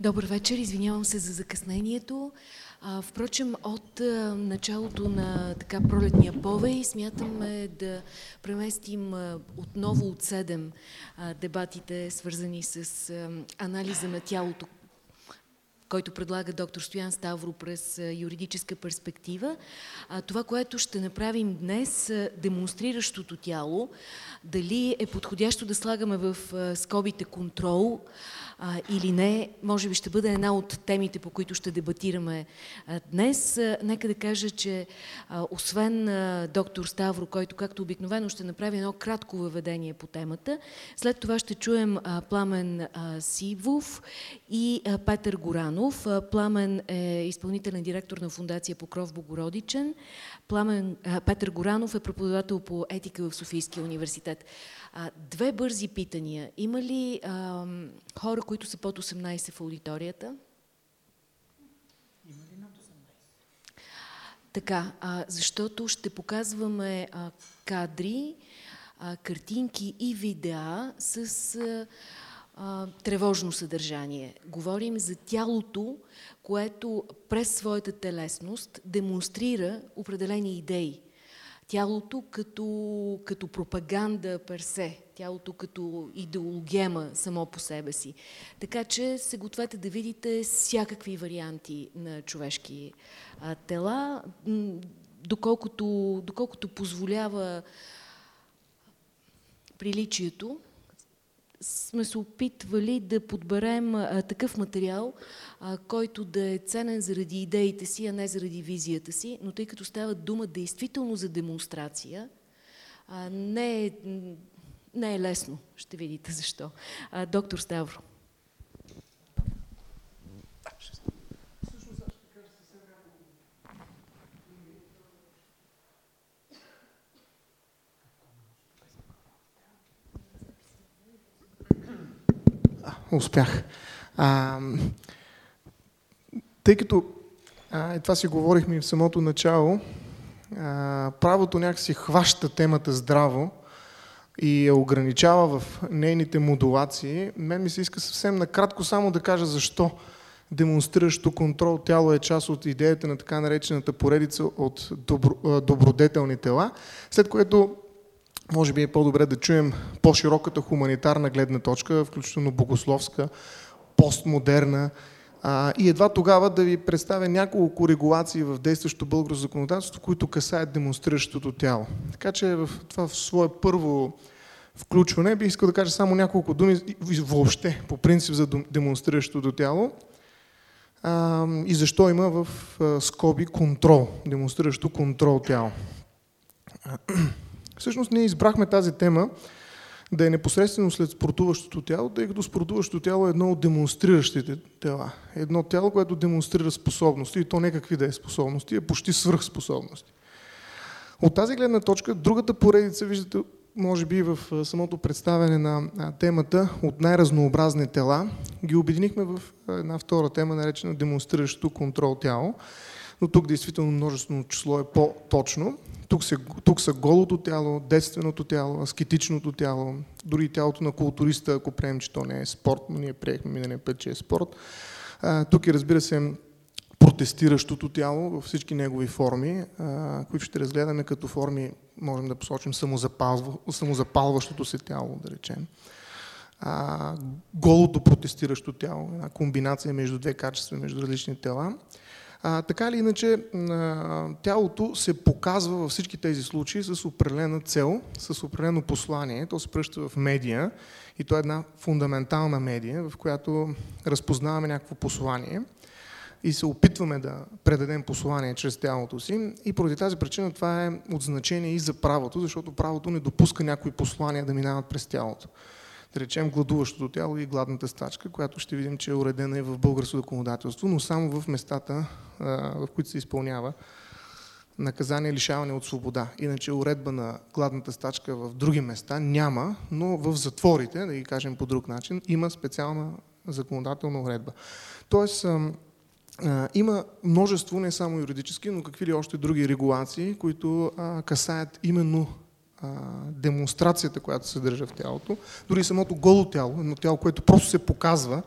Добър вечер, извинявам се за закъснението. А, впрочем, от а, началото на така пролетния повей смятаме да преместим а, отново от седем дебатите, свързани с анализа на тялото, който предлага доктор Стоян Ставро през юридическа перспектива. Това, което ще направим днес, демонстриращото тяло, дали е подходящо да слагаме в скобите контрол, или не, може би ще бъде една от темите, по които ще дебатираме днес. Нека да кажа, че освен доктор Ставро, който както обикновено ще направи едно кратко въведение по темата, след това ще чуем Пламен Сивов и Петър Горанов. А, Пламен е изпълнителен директор на фундация Покров Богородичен. Пламен, Петър Горанов е преподавател по етика в Софийския университет. Две бързи питания. Има ли а, хора, които са под 18 в аудиторията? Има ли над 18? Така, а, защото ще показваме а, кадри, а, картинки и видеа с а, а, тревожно съдържание. Говорим за тялото, което през своята телесност демонстрира определени идеи тялото като, като пропаганда персе, тялото като идеологема само по себе си. Така че се гответе да видите всякакви варианти на човешки а, тела, доколкото, доколкото позволява приличието, сме се опитвали да подберем а, такъв материал, а, който да е ценен заради идеите си, а не заради визията си, но тъй като става дума действително за демонстрация, а, не, е, не е лесно, ще видите защо. А, доктор Ставро. Успях. А, тъй като а, това си говорихме и в самото начало, а, правото някакси хваща темата здраво и я ограничава в нейните модулации. Мен ми се иска съвсем накратко само да кажа защо демонстриращо контрол тяло е част от идеята на така наречената поредица от добро, добродетелни тела, след което може би е по-добре да чуем по-широката хуманитарна гледна точка, включително богословска, постмодерна, а, и едва тогава да ви представя няколко регулации в действащото българско законодателство, които касаят демонстриращото тяло. Така че в това в свое първо включване бих искал да кажа само няколко думи въобще по принцип за демонстриращото тяло а, и защо има в а, скоби контрол, демонстриращо контрол тяло. Всъщност ние избрахме тази тема да е непосредствено след спортуващото тяло, тъй като спортуващото тяло е едно от демонстриращите тела. Едно тяло, което демонстрира способности и то не какви да е способности, а почти свръхспособности. От тази гледна точка, другата поредица, виждате, може би в самото представяне на темата от най-разнообразни тела, ги обединихме в една втора тема, наречена демонстриращо контрол тяло. Но тук действително множествено число е по-точно. Тук, се, тук са голото тяло, детственото тяло, аскетичното тяло, дори тялото на културиста, ако приемем, че то не е спорт, но ние приехме миналия път, че е спорт. А, тук е, разбира се, протестиращото тяло във всички негови форми, а, които ще разгледаме като форми, можем да посочим самозапалва, самозапалващото се тяло, да речем. А, голото протестиращо тяло, една комбинация между две качества, между различни тела. А, така или иначе, тялото се показва във всички тези случаи с определена цел, с определено послание. То се пръща в медия и то е една фундаментална медия, в която разпознаваме някакво послание и се опитваме да предадем послание чрез тялото си. И поради тази причина това е от значение и за правото, защото правото не допуска някои послания да минават през тялото да речем гладуващото тяло и гладната стачка, която ще видим, че е уредена и в българското законодателство, но само в местата, в които се изпълнява наказание лишаване от свобода. Иначе уредба на гладната стачка в други места няма, но в затворите, да ги кажем по друг начин, има специална законодателна уредба. Тоест, има множество, не само юридически, но какви ли още други регулации, които касаят именно демонстрацията, която се държа в тялото, дори самото голо тяло, едно тяло, което просто се показва,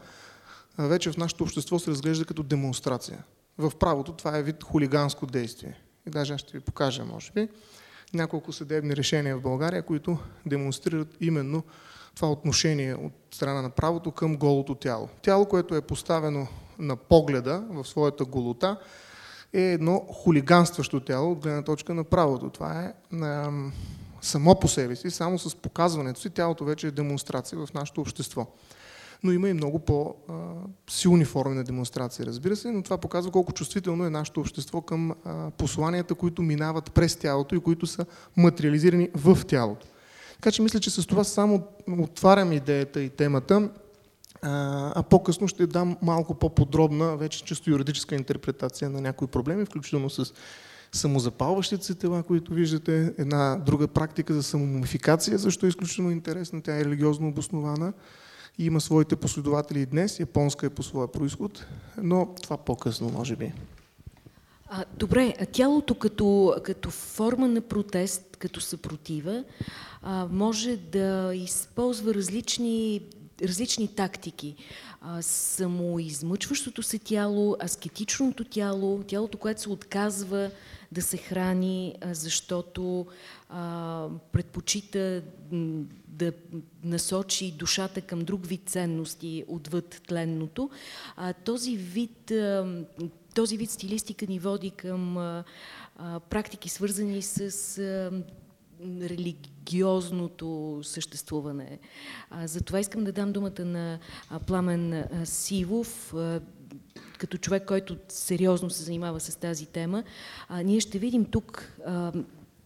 вече в нашето общество се разглежда като демонстрация. В правото това е вид хулиганско действие. И даже аз ще ви покажа, може би, няколко съдебни решения в България, които демонстрират именно това отношение от страна на правото към голото тяло. Тяло, което е поставено на погледа в своята голота, е едно хулиганстващо тяло от гледна точка на правото. Това е само по себе си, само с показването си, тялото вече е демонстрация в нашето общество. Но има и много по-силни форми на демонстрация, разбира се, но това показва колко чувствително е нашето общество към посланията, които минават през тялото и които са материализирани в тялото. Така че мисля, че с това само отварям идеята и темата, а по-късно ще дам малко по-подробна, вече чисто юридическа интерпретация на някои проблеми, включително с самозапалващите се тела, които виждате, една друга практика за самомумификация, защо е изключително интересна, тя е религиозно обоснована и има своите последователи и днес, японска е по своя происход, но това по-късно може би. А, добре, тялото като, като форма на протест, като съпротива, а, може да използва различни, различни тактики. А, самоизмъчващото се тяло, аскетичното тяло, тялото, което се отказва да се храни, защото предпочита да насочи душата към друг вид ценности отвъд тленното. Този вид този вид стилистика ни води към практики, свързани с религиозното съществуване. А, затова искам да дам думата на а, Пламен Сивов, а, като човек, който сериозно се занимава с тази тема. А, ние ще видим тук а,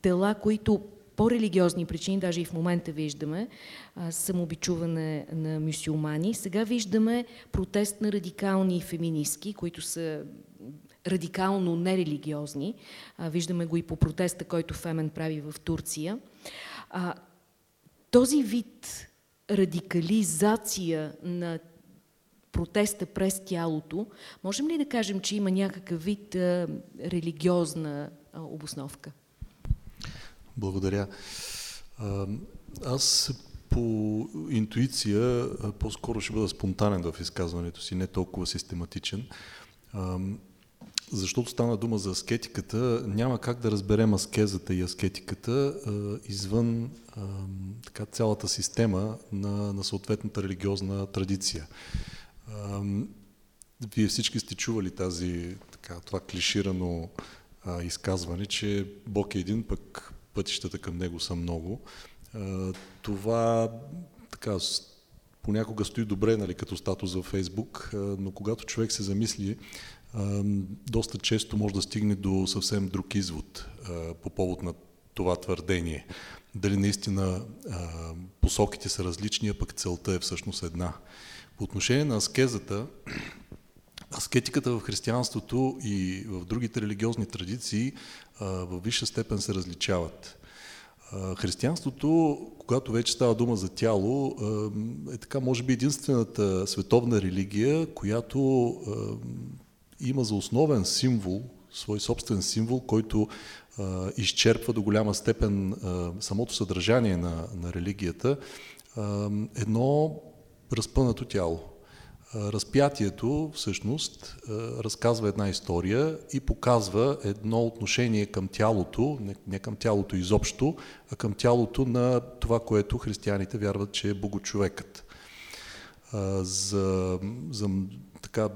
тела, които по религиозни причини, даже и в момента виждаме а, самобичуване на мюсюлмани. Сега виждаме протест на радикални феминистки, които са радикално нерелигиозни. Виждаме го и по протеста, който Фемен прави в Турция. Този вид радикализация на протеста през тялото, можем ли да кажем, че има някакъв вид религиозна обосновка? Благодаря. Аз по интуиция по-скоро ще бъда спонтанен в изказването си, не толкова систематичен. Защото стана дума за аскетиката, няма как да разберем аскезата и аскетиката извън така, цялата система на, на съответната религиозна традиция. вие всички сте чували тази, така, това клиширано а, изказване, че Бог е един, пък пътищата към него са много. Това така, понякога стои добре нали, като статус във Фейсбук, но когато човек се замисли, доста често може да стигне до съвсем друг извод по повод на това твърдение. Дали наистина посоките са различни, а пък целта е всъщност една. По отношение на аскезата, аскетиката в християнството и в другите религиозни традиции в висша степен се различават. Християнството, когато вече става дума за тяло, е така, може би, единствената световна религия, която има за основен символ, свой собствен символ, който изчерпва до голяма степен самото съдържание на, на религията, едно разпънато тяло. Разпятието всъщност разказва една история и показва едно отношение към тялото, не към тялото изобщо, а към тялото на това, което християните вярват, че е богочовекът. За, за така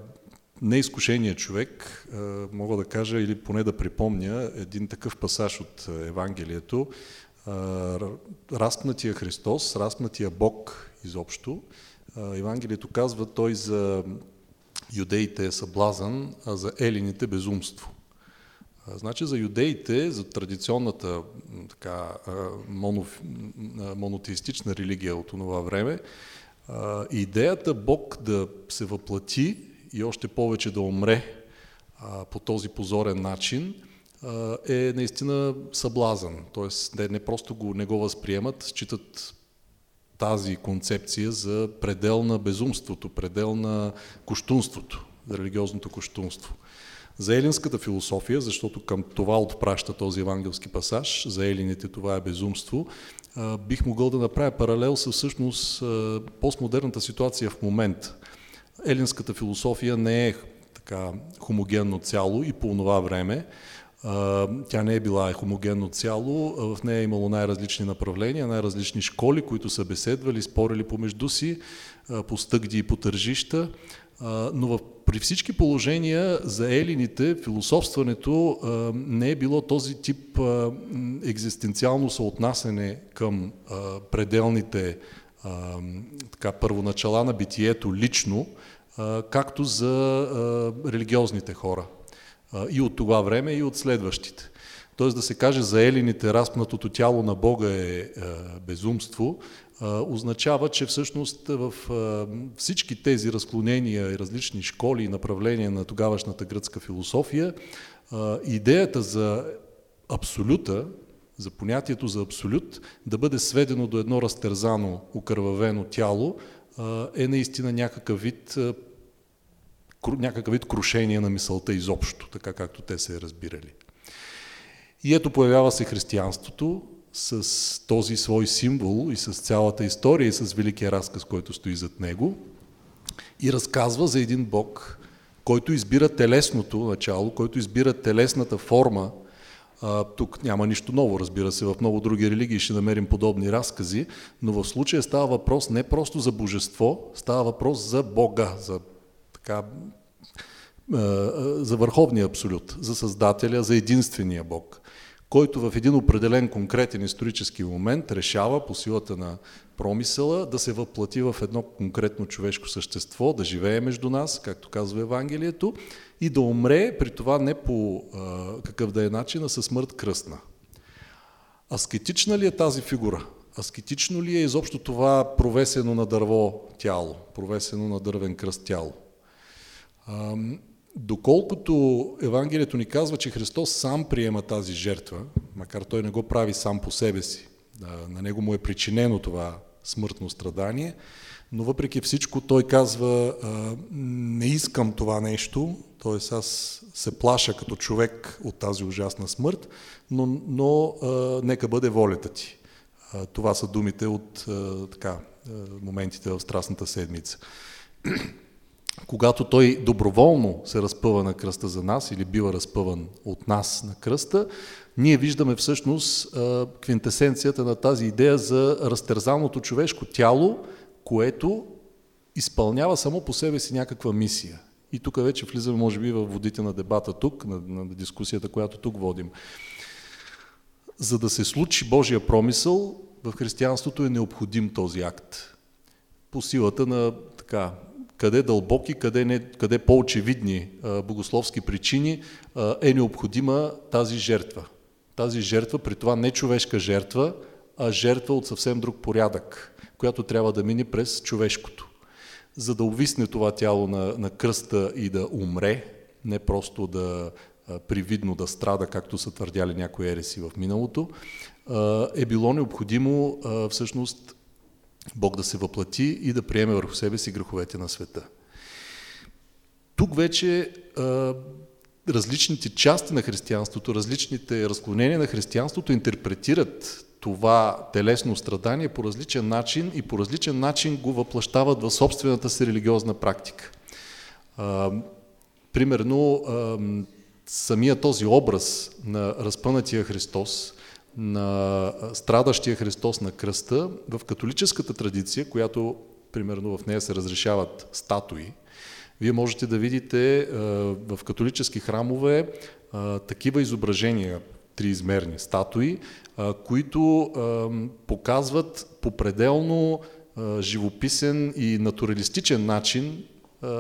неизкушения човек, мога да кажа или поне да припомня един такъв пасаж от Евангелието, разпнатия Христос, разпнатия Бог изобщо, Евангелието казва той за юдеите е съблазън, а за елините безумство. Значи за юдеите, за традиционната така, моно, монотеистична религия от това време, идеята Бог да се въплати и още повече да умре по този позорен начин е наистина съблазън. Тоест не, не просто го, не го възприемат, считат тази концепция за предел на безумството, предел на коштунството, религиозното коштунство. За елинската философия, защото към това отпраща този евангелски пасаж, за елините това е безумство, бих могъл да направя паралел с всъщност постмодерната ситуация в момента. Елинската философия не е така хомогенно цяло и по това време. Тя не е била хомогенно цяло, в нея е имало най-различни направления, най-различни школи, които са беседвали, спорили помежду си по стъгди и по тържища. Но в, при всички положения за елините философстването не е било този тип екзистенциално съотнасене към пределните така, първоначала на битието лично, както за религиозните хора. И от това време, и от следващите. Тоест да се каже за елините разпнатото тяло на Бога е безумство, означава, че всъщност в всички тези разклонения и различни школи и направления на тогавашната гръцка философия, идеята за абсолюта, за понятието за абсолют, да бъде сведено до едно разтерзано, окървавено тяло, е наистина някакъв вид, някакъв вид крушение на мисълта изобщо, така както те се е разбирали. И ето появява се християнството с този свой символ и с цялата история и с великия разказ, който стои зад него и разказва за един Бог, който избира телесното начало, който избира телесната форма. Тук няма нищо ново, разбира се, в много други религии ще намерим подобни разкази, но в случая става въпрос не просто за божество, става въпрос за Бога, за така за върховния абсолют, за Създателя, за единствения Бог който в един определен конкретен исторически момент решава по силата на промисъла да се въплати в едно конкретно човешко същество, да живее между нас, както казва Евангелието, и да умре, при това не по а, какъв да е начин, а със смърт кръстна. Аскетична ли е тази фигура? Аскетично ли е изобщо това провесено на дърво тяло, провесено на дървен кръст тяло? Доколкото Евангелието ни казва, че Христос сам приема тази жертва, макар той не го прави сам по себе си, на него му е причинено това смъртно страдание, но въпреки всичко той казва, не искам това нещо, т.е. аз се плаша като човек от тази ужасна смърт, но, но нека бъде волята ти. Това са думите от така, моментите в Страстната седмица когато той доброволно се разпъва на кръста за нас или бива разпъван от нас на кръста, ние виждаме всъщност квинтесенцията на тази идея за разтерзаното човешко тяло, което изпълнява само по себе си някаква мисия. И тук вече влизаме, може би, в водите на дебата тук, на, на дискусията, която тук водим. За да се случи Божия промисъл, в християнството е необходим този акт. По силата на така, къде дълбоки, къде, не, къде по-очевидни богословски причини е необходима тази жертва. Тази жертва, при това не човешка жертва, а жертва от съвсем друг порядък, която трябва да мине през човешкото. За да увисне това тяло на, на кръста и да умре, не просто да привидно да страда, както са твърдяли някои ереси в миналото, е било необходимо всъщност Бог да се въплати и да приеме върху себе си греховете на света. Тук вече различните части на християнството, различните разклонения на християнството интерпретират това телесно страдание по различен начин и по различен начин го въплащават в собствената си религиозна практика. Примерно, самия този образ на разпънатия Христос на страдащия Христос на кръста, в католическата традиция, която примерно в нея се разрешават статуи, вие можете да видите в католически храмове такива изображения, триизмерни статуи, които показват по пределно живописен и натуралистичен начин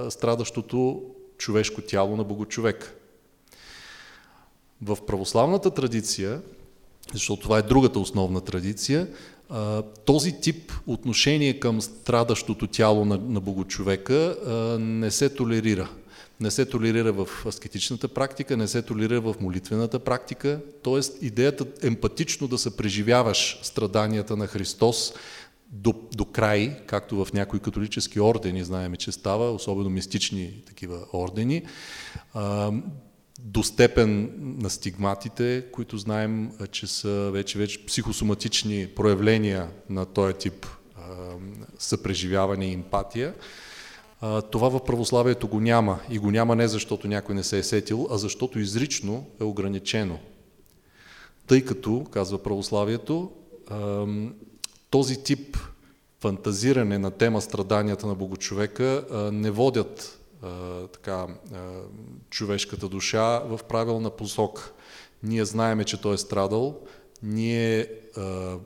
страдащото човешко тяло на Богочовек. В православната традиция защото това е другата основна традиция, този тип отношение към страдащото тяло на, на богочовека не се толерира. Не се толерира в аскетичната практика, не се толерира в молитвената практика, т.е. идеята емпатично да се преживяваш страданията на Христос до, до край, както в някои католически ордени знаеме, че става, особено мистични такива ордени, до степен на стигматите, които знаем, че са вече, вече психосоматични проявления на този тип съпреживяване и емпатия. Това в православието го няма. И го няма не защото някой не се е сетил, а защото изрично е ограничено. Тъй като, казва православието, този тип фантазиране на тема страданията на Богочовека не водят така, човешката душа в правилна посока. Ние знаеме, че той е страдал, ние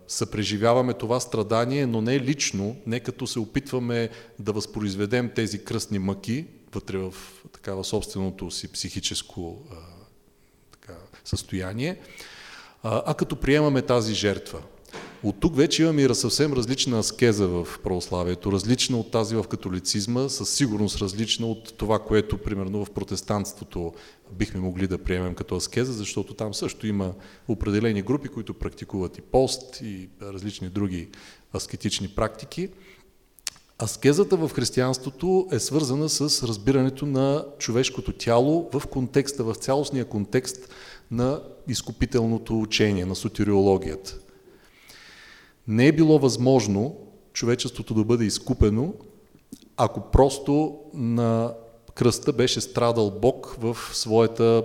съпреживяваме това страдание, но не лично, не като се опитваме да възпроизведем тези кръстни мъки вътре в такава собственото си психическо а, така, състояние, а, а като приемаме тази жертва. От тук вече имаме и съвсем различна аскеза в православието, различна от тази в католицизма, със сигурност различна от това, което примерно в протестантството бихме могли да приемем като аскеза, защото там също има определени групи, които практикуват и пост и различни други аскетични практики. Аскезата в християнството е свързана с разбирането на човешкото тяло в контекста, в цялостния контекст на изкупителното учение, на сотериологията. Не е било възможно човечеството да бъде изкупено, ако просто на кръста беше страдал Бог в своята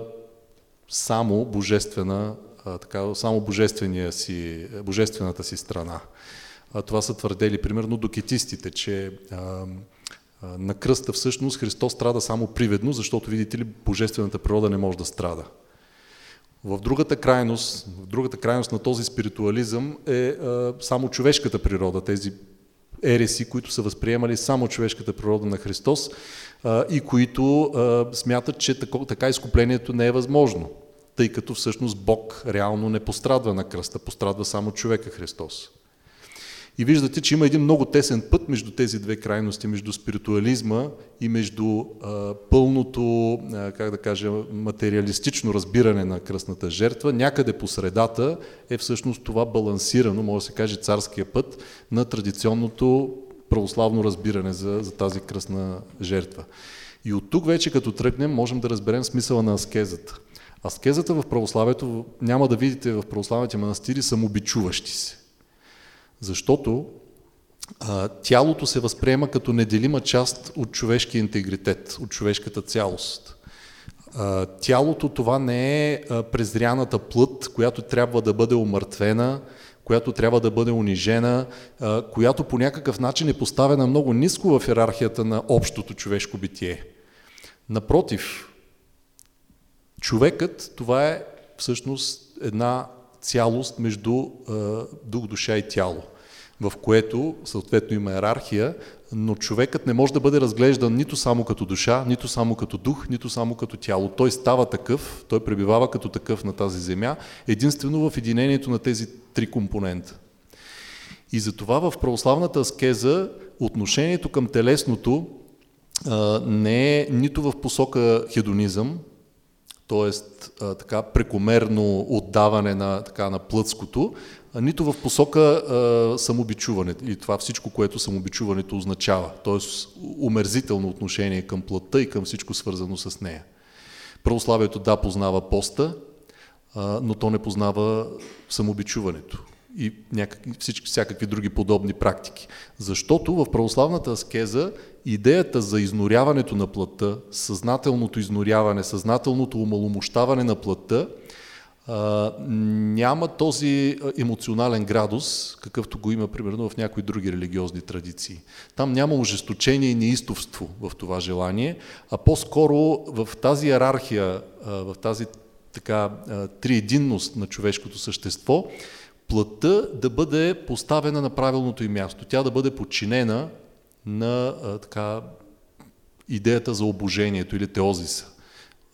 само божествена, така, само божествения си, божествената си страна. Това са твърдели примерно докетистите, че на кръста всъщност Христос страда само приведно, защото видите ли, божествената природа не може да страда. В другата крайност, в другата крайност на този спиритуализъм е а, само човешката природа, тези ереси, които са възприемали само човешката природа на Христос а, и които а, смятат, че тако, така изкуплението не е възможно, тъй като всъщност Бог реално не пострадва на кръста, пострадва само човека Христос. И виждате, че има един много тесен път между тези две крайности, между спиритуализма и между а, пълното, а, как да кажа, материалистично разбиране на кръстната жертва. Някъде по средата е всъщност това балансирано, може да се каже, царския път на традиционното православно разбиране за, за тази кръстна жертва. И от тук вече като тръгнем, можем да разберем смисъла на аскезата. Аскезата в православието, няма да видите в православните манастири самобичуващи се. Защото а, тялото се възприема като неделима част от човешкия интегритет, от човешката цялост. А, тялото това не е презряната плът, която трябва да бъде умъртвена, която трябва да бъде унижена, а, която по някакъв начин е поставена много ниско в иерархията на общото човешко битие. Напротив, човекът това е всъщност една цялост между дух, душа и тяло, в което съответно има иерархия, но човекът не може да бъде разглеждан нито само като душа, нито само като дух, нито само като тяло. Той става такъв, той пребивава като такъв на тази земя, единствено в единението на тези три компонента. И затова в православната аскеза отношението към телесното а, не е нито в посока хедонизъм, т.е. така прекомерно отдаване на, така, на плътското, нито в посока а, самобичуване и това всичко, което самобичуването означава, т.е. умерзително отношение към плътта и към всичко свързано с нея. Православието да познава поста, а, но то не познава самобичуването и някакви, всички, всякакви други подобни практики. Защото в православната аскеза идеята за изноряването на плътта, съзнателното изноряване, съзнателното умаломощаване на плътта, а, няма този емоционален градус, какъвто го има примерно в някои други религиозни традиции. Там няма ожесточение и неистовство в това желание, а по-скоро в тази иерархия, в тази така триединност на човешкото същество, плътта да бъде поставена на правилното и място. Тя да бъде подчинена на а, така, идеята за обожението или теозиса.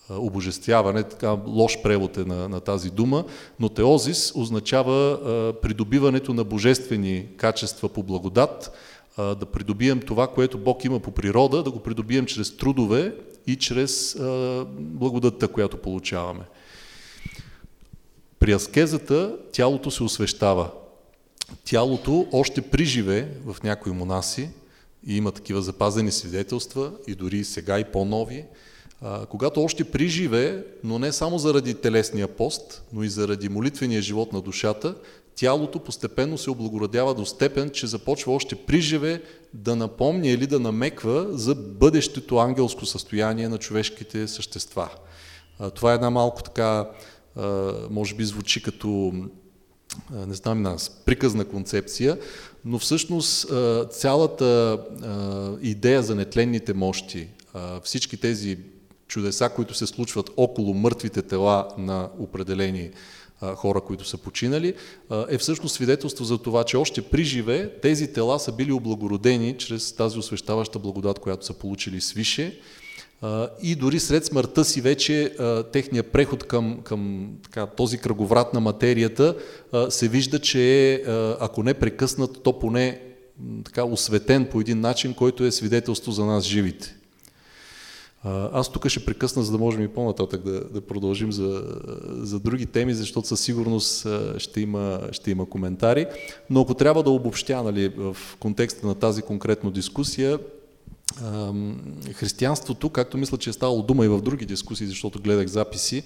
Обожествяване, така лош превод е на, на тази дума, но теозис означава а, придобиването на божествени качества по благодат, а, да придобием това, което Бог има по природа, да го придобием чрез трудове и чрез а, благодатта, която получаваме. При аскезата тялото се освещава. Тялото още при живе в някои монаси, и има такива запазени свидетелства, и дори сега и по-нови, когато още при живе, но не само заради телесния пост, но и заради молитвения живот на душата, тялото постепенно се облагородява до степен, че започва още приживе да напомня или да намеква за бъдещето ангелско състояние на човешките същества. Това е една малко така, може би звучи като не знам нас, приказна концепция, но всъщност цялата идея за нетленните мощи, всички тези чудеса, които се случват около мъртвите тела на определени хора, които са починали, е всъщност свидетелство за това, че още при живе тези тела са били облагородени чрез тази освещаваща благодат, която са получили свише и дори след смъртта си вече техния преход към, към така, този кръговрат на материята се вижда, че е, ако не прекъснат, то поне така осветен по един начин, който е свидетелство за нас живите. Аз тук ще прекъсна, за да можем и по-нататък да, да продължим за, за други теми, защото със сигурност ще има, ще има коментари. Но ако трябва да обобщя нали, в контекста на тази конкретна дискусия, християнството, както мисля, че е ставало дума и в други дискусии, защото гледах записи,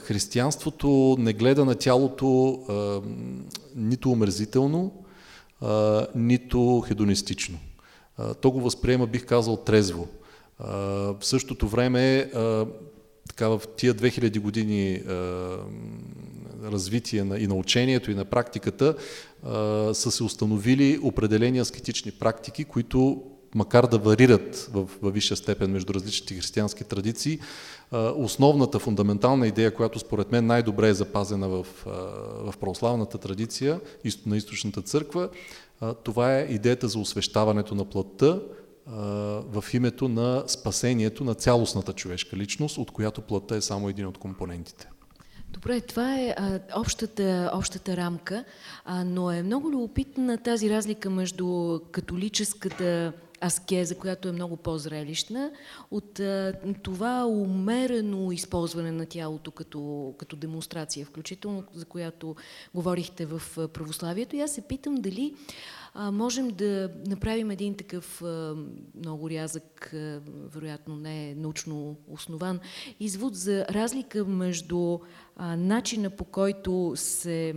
християнството не гледа на тялото нито омерзително, нито хедонистично. То го възприема, бих казал, трезво. В същото време, така в тия 2000 години развитие на, и на учението, и на практиката, са се установили определени аскетични практики, които макар да варират в, в висша степен между различните християнски традиции, основната фундаментална идея, която според мен най-добре е запазена в, в православната традиция на източната църква, това е идеята за освещаването на плътта в името на спасението на цялостната човешка личност, от която плътта е само един от компонентите. Добре, това е а, общата, общата рамка, а, но е много любопитна тази разлика между католическата аскеза, която е много по-зрелищна, от това умерено използване на тялото като, като демонстрация, включително за която говорихте в православието. И аз се питам дали можем да направим един такъв много рязък, вероятно не научно основан, извод за разлика между начина по който се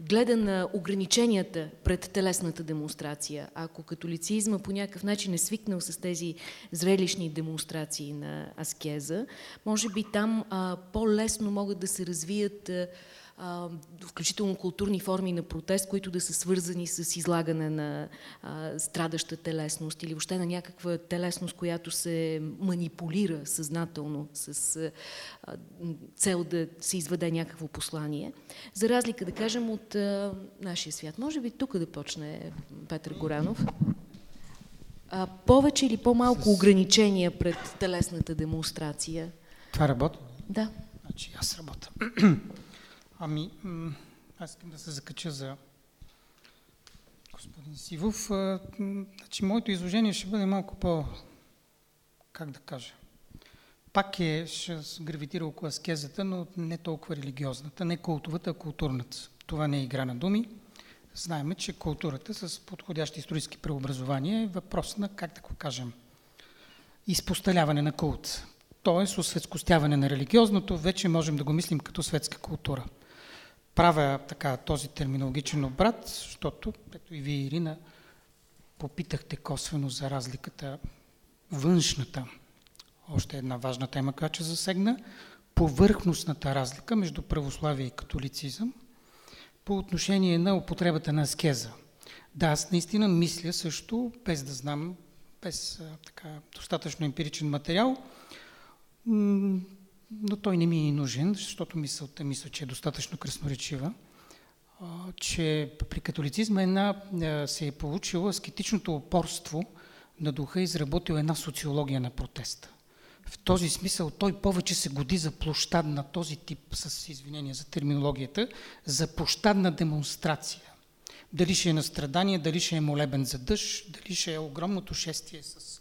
гледа на ограниченията пред телесната демонстрация. Ако католицизма по някакъв начин е свикнал с тези зрелищни демонстрации на аскеза, може би там по-лесно могат да се развият а, включително културни форми на протест, които да са свързани с излагане на а, страдаща телесност или въобще на някаква телесност, която се манипулира съзнателно с а, цел да се изведе някакво послание. За разлика, да кажем, от а, нашия свят. Може би тук да почне Петър Горанов. А, повече или по-малко с... ограничения пред телесната демонстрация? Това работи? Да. Значи аз работя. Ами, аз искам да се закача за господин Сивов. Значи, моето изложение ще бъде малко по, как да кажа, пак е, ще гравитира около аскезата, но не толкова религиозната, не култовата, а културната. Това не е игра на думи. Знаеме, че културата с подходящи исторически преобразования е въпрос на, как да го кажем, изпосталяване на култ. Тоест, осветскостяване на религиозното, вече можем да го мислим като светска култура правя така този терминологичен обрат, защото, ето и вие, Ирина, попитахте косвено за разликата външната, още една важна тема, която ще засегна, повърхностната разлика между православие и католицизъм по отношение на употребата на аскеза. Да, аз наистина мисля също, без да знам, без така, достатъчно емпиричен материал, но той не ми е нужен, защото мисълта мисля, че е достатъчно красноречива, че при католицизма една, се е получило аскетичното упорство на духа, изработил една социология на протеста. В този смисъл той повече се годи за площадна, този тип, с извинение за терминологията, за площадна демонстрация. Дали ще е на страдание, дали ще е молебен за дъжд, дали ще е огромното шествие с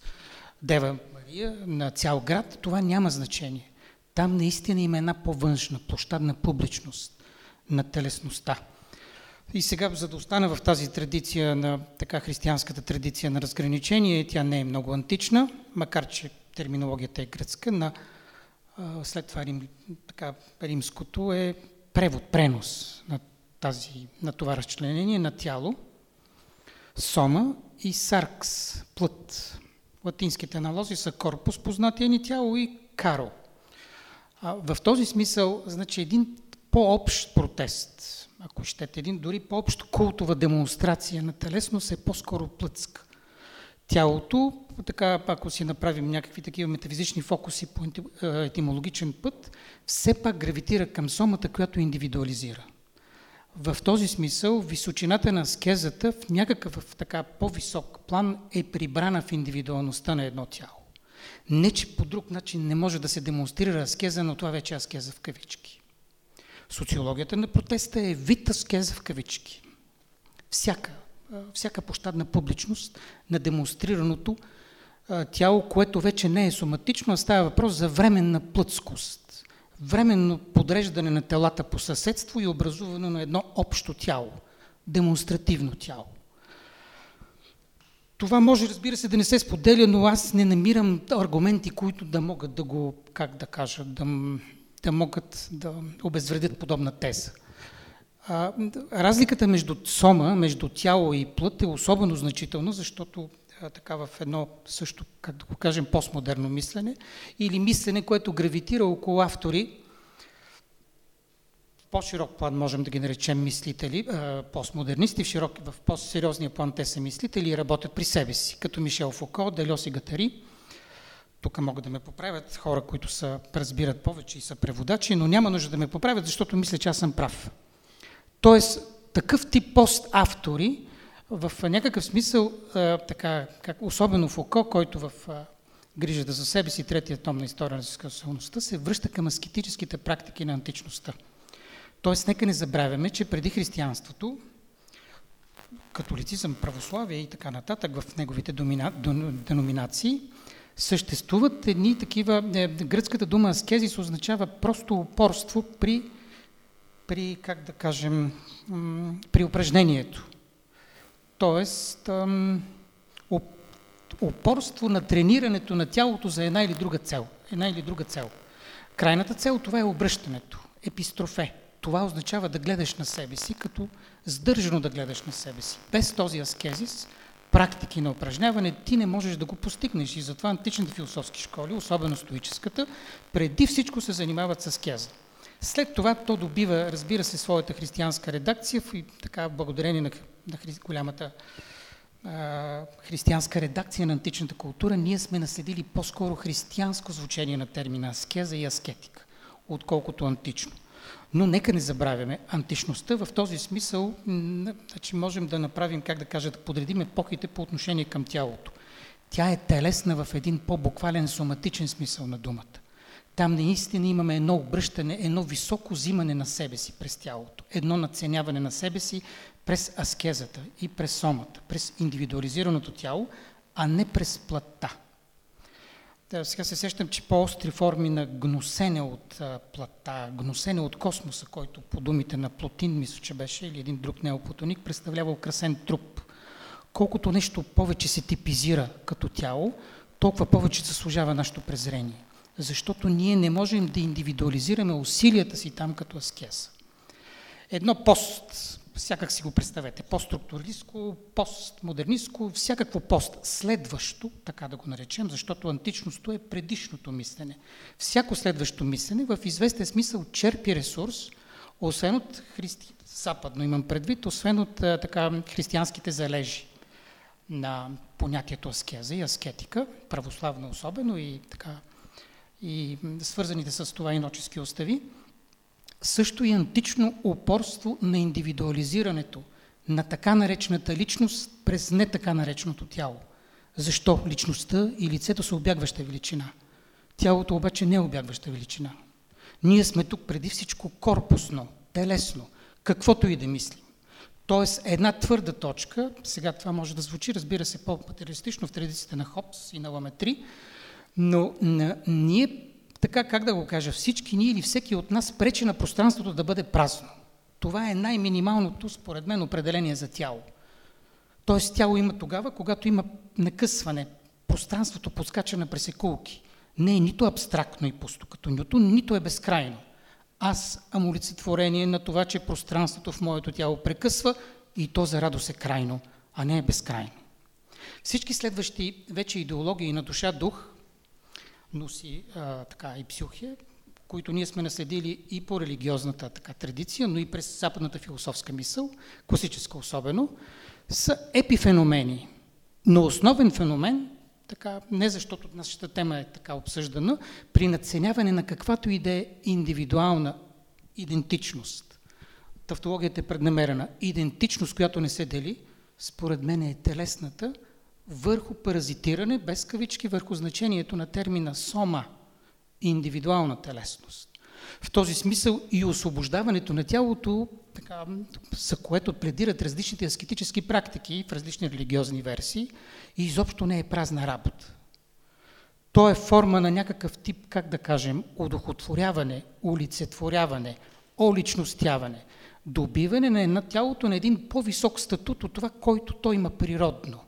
Дева Мария на цял град, това няма значение. Там наистина има една по-външна, площадна публичност на телесността. И сега, за да остана в тази традиция на така християнската традиция на разграничение, тя не е много антична, макар че терминологията е гръцка, на, след това рим, така, римското е превод, пренос на, тази, на това разчленение на тяло, сома и саркс, плът. Латинските аналози са корпус, познатия ни тяло и каро. В този смисъл, значи един по-общ протест, ако щете, един дори по-общ култова демонстрация на телесност е по-скоро плътска. Тялото, така, ако си направим някакви такива метафизични фокуси по етимологичен път, все пак гравитира към сомата, която индивидуализира. В този смисъл височината на аскезата в някакъв така по-висок план е прибрана в индивидуалността на едно тяло. Не, че по друг начин не може да се демонстрира аскеза, но това вече е аскеза в кавички. Социологията на протеста е вид аскеза в кавички. Всяка, всяка пощадна публичност на демонстрираното тяло, което вече не е соматично, а става въпрос за временна плътскост, временно подреждане на телата по съседство и образуване на едно общо тяло, демонстративно тяло. Това може, разбира се, да не се споделя, но аз не намирам аргументи, които да могат да го, как да кажа, да, да могат да обезвредят подобна теза. А, разликата между сома, между тяло и плът е особено значителна, защото а, така в едно също, как да го кажем, постмодерно мислене или мислене, което гравитира около автори, по-широк план можем да ги наречем мислители, постмодернисти, в, широк, в по-сериозния план те са мислители и работят при себе си, като Мишел Фуко, Делес и Гатари. Тук могат да ме поправят хора, които са, разбират повече и са преводачи, но няма нужда да ме поправят, защото мисля, че аз съм прав. Тоест, такъв тип пост-автори, в някакъв смисъл, така, как, особено Фуко, който в грижата за себе си, третия том на история на сексуалността, се връща към аскетическите практики на античността. Тоест, нека не забравяме, че преди християнството, католицизъм, православие и така нататък в неговите деноминации, съществуват едни такива, е, гръцката дума аскезис означава просто упорство при, при как да кажем, при упражнението. Тоест, упорство на тренирането на тялото за една или друга цел. Една или друга цел. Крайната цел това е обръщането, епистрофе. Това означава да гледаш на себе си, като сдържано да гледаш на себе си. Без този аскезис, практики на упражняване, ти не можеш да го постигнеш. И затова античните философски школи, особено стоическата, преди всичко се занимават с аскеза. След това то добива, разбира се, своята християнска редакция и така благодарение на, на хри, голямата а, християнска редакция на античната култура, ние сме наследили по-скоро християнско звучение на термина аскеза и аскетика, отколкото антично. Но нека не забравяме, античността в този смисъл, значи можем да направим, как да кажа, да подредим епохите по отношение към тялото. Тя е телесна в един по-буквален соматичен смисъл на думата. Там наистина имаме едно обръщане, едно високо взимане на себе си през тялото, едно наценяване на себе си през аскезата и през сомата, през индивидуализираното тяло, а не през плътта. Да, сега се сещам, че по-остри форми на гносене от плата, гносене от космоса, който по думите на Плотин, мисля, че беше, или един друг неоплатоник, представлява украсен труп. Колкото нещо повече се типизира като тяло, толкова повече заслужава нашето презрение. Защото ние не можем да индивидуализираме усилията си там като аскеза. Едно пост, всякак си го представете, постструктуралистко, постмодернистко, всякакво пост, следващо, така да го наречем, защото античностто е предишното мислене. Всяко следващо мислене в известен смисъл черпи ресурс, освен от христи... западно имам предвид, освен от така, християнските залежи на понятието аскеза и аскетика, православно особено и така и свързаните с това иночески остави, също и антично упорство на индивидуализирането на така наречената личност през не така нареченото тяло. Защо личността и лицето са обягваща величина? Тялото обаче не е обягваща величина. Ние сме тук преди всичко корпусно, телесно, каквото и да мислим. Тоест една твърда точка, сега това може да звучи, разбира се, по-материалистично в традициите на Хопс и на Ламетри, но ние, така как да го кажа, всички ние или всеки от нас пречи на пространството да бъде празно. Това е най-минималното, според мен, определение за тяло. Тоест тяло има тогава, когато има накъсване, пространството подскача на пресекулки. Не е нито абстрактно и пусто като Нютон, нито е безкрайно, Аз am олицетворение на това, че пространството в моето тяло прекъсва и то за радост е крайно, а не е безкрайно. Всички следващи вече идеологии на душа-дух, носи а, така и психия, които ние сме наследили и по религиозната така, традиция, но и през западната философска мисъл, класическа особено, са епифеномени. Но основен феномен, така, не защото нашата тема е така обсъждана, при надценяване на каквато и да е индивидуална идентичност. Тавтологията е преднамерена. Идентичност, която не се дели, според мен е телесната, върху паразитиране, без кавички, върху значението на термина сома – индивидуална телесност. В този смисъл и освобождаването на тялото, така, за което пледират различните аскетически практики в различни религиозни версии, и изобщо не е празна работа. То е форма на някакъв тип, как да кажем, удохотворяване, улицетворяване, оличностяване, добиване на тялото на един по-висок статут от това, който той има природно.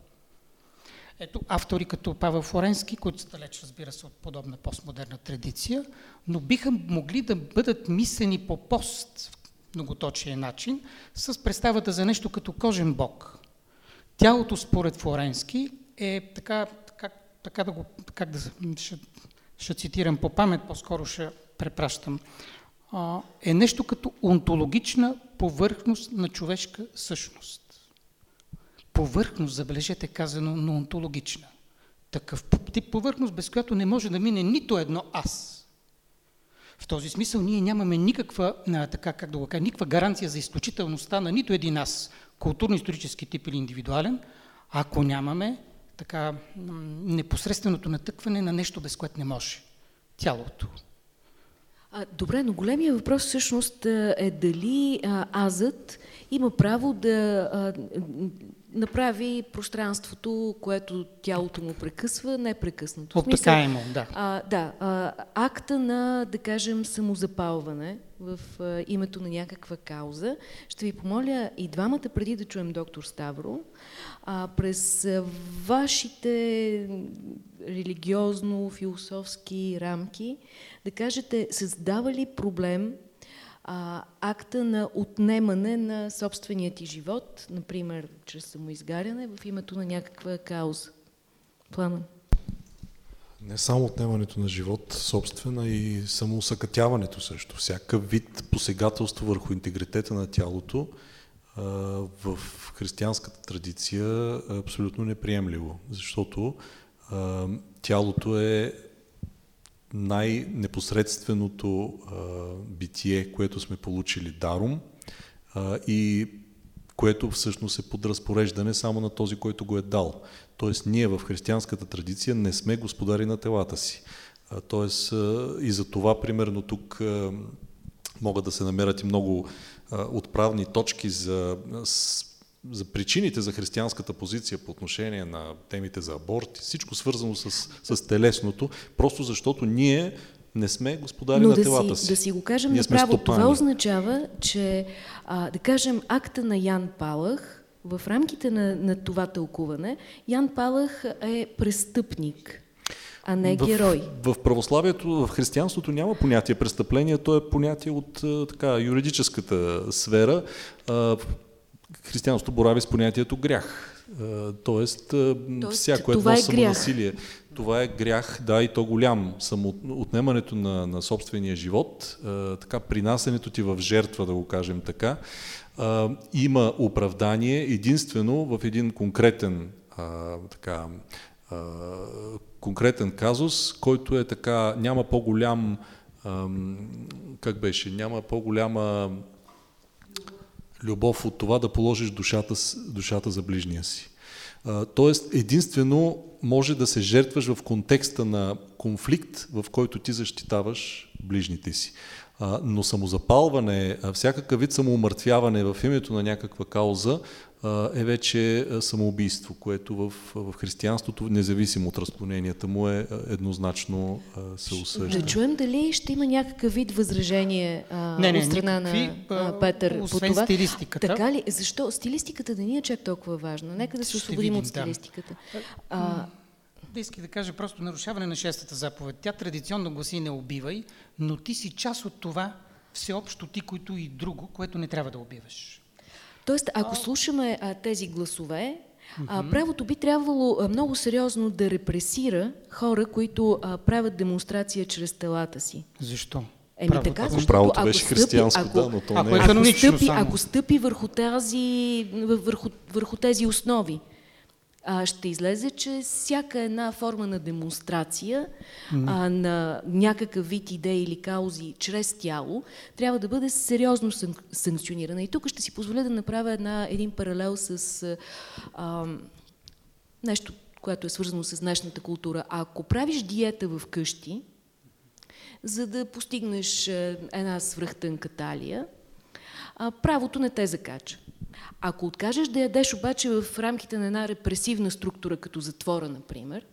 Ето автори като Павел Флоренски, които са далеч, разбира се, от подобна постмодерна традиция, но биха могли да бъдат мислени по пост в многоточия начин, с представата за нещо като кожен бог. Тялото, според Флоренски, е така, така, така да го, как да, ще, ще цитирам по памет, по-скоро ще препращам, е нещо като онтологична повърхност на човешка същност повърхност, забележете казано, но онтологична. Такъв тип повърхност, без която не може да мине нито едно аз. В този смисъл ние нямаме никаква, така как да го кажа, никаква гаранция за изключителността на нито един аз, културно-исторически тип или индивидуален, ако нямаме така непосредственото натъкване на нещо, без което не може. Тялото. А, добре, но големия въпрос всъщност е дали а, азът има право да а, направи пространството, което тялото му прекъсва, непрекъснато. Обтекаемо, да. А, да, а, акта на, да кажем, самозапалване в а, името на някаква кауза. Ще ви помоля и двамата, преди да чуем доктор Ставро, а, през вашите религиозно-философски рамки да кажете, създава ли проблем а, акта на отнемане на собствения ти живот, например, чрез самоизгаряне в името на някаква кауза. Пламен. Не само отнемането на живот собствена и самоусъкътяването също. Всякакъв вид посегателство върху интегритета на тялото а, в християнската традиция е абсолютно неприемливо, защото а, тялото е най-непосредственото битие, което сме получили даром а, и което всъщност е под разпореждане само на този, който го е дал. Тоест ние в християнската традиция не сме господари на телата си. А, тоест а, и за това примерно тук а, могат да се намерят и много а, отправни точки за за причините за християнската позиция по отношение на темите за аборт, всичко свързано с, с телесното, просто защото ние не сме господари Но на да телата си. си. Да си го кажем направо, това означава, че а, да кажем акта на Ян Палах, в рамките на, на това тълкуване, Ян Палах е престъпник а не в, герой. В, в православието, в християнството няма понятие престъпление, то е понятие от така, юридическата сфера християнството борави с понятието грях. Тоест, Тоест всяко едно е самонасилие. Това е грях, да, и то голям. Само отнемането на, на собствения живот, така принасенето ти в жертва, да го кажем така, има оправдание единствено в един конкретен така, конкретен казус, който е така, няма по-голям как беше, няма по-голяма любов от това да положиш душата, душата за ближния си. Тоест, единствено може да се жертваш в контекста на конфликт, в който ти защитаваш ближните си. Но самозапалване, всякакъв вид самоумъртвяване в името на някаква кауза е вече самоубийство, което в, в християнството, независимо от разклоненията му, е еднозначно се осъжда. Да чуем дали ще има някакъв вид възражение а, не, не, от страна никакви, на Петър по това. стилистиката. Така ли? Защо? Стилистиката да ни е чак толкова важна. Нека да се освободим от стилистиката. Да. А, да иска да кажа просто нарушаване на шестата заповед. Тя традиционно гласи не убивай, но ти си част от това всеобщо ти, които и друго, което не трябва да убиваш. Тоест, ако слушаме а, тези гласове, а, правото би трябвало а, много сериозно да репресира хора, които а, правят демонстрация чрез телата си. Защо? Еми Правото. така, Ако защото правото ако беше християнско, ако, да, но то ако не е е. ако стъпи, само. ако стъпи върху, тази, върху, върху тези основи, а, ще излезе, че всяка една форма на демонстрация а, на някакъв вид идеи или каузи чрез тяло трябва да бъде сериозно сан- санкционирана. И тук ще си позволя да направя една, един паралел с а, нещо, което е свързано с днешната култура. Ако правиш диета в къщи, за да постигнеш е, една свръхтънка талия, правото не те закача. Ако откажеш да ядеш обаче в рамките на една репресивна структура, като затвора, например,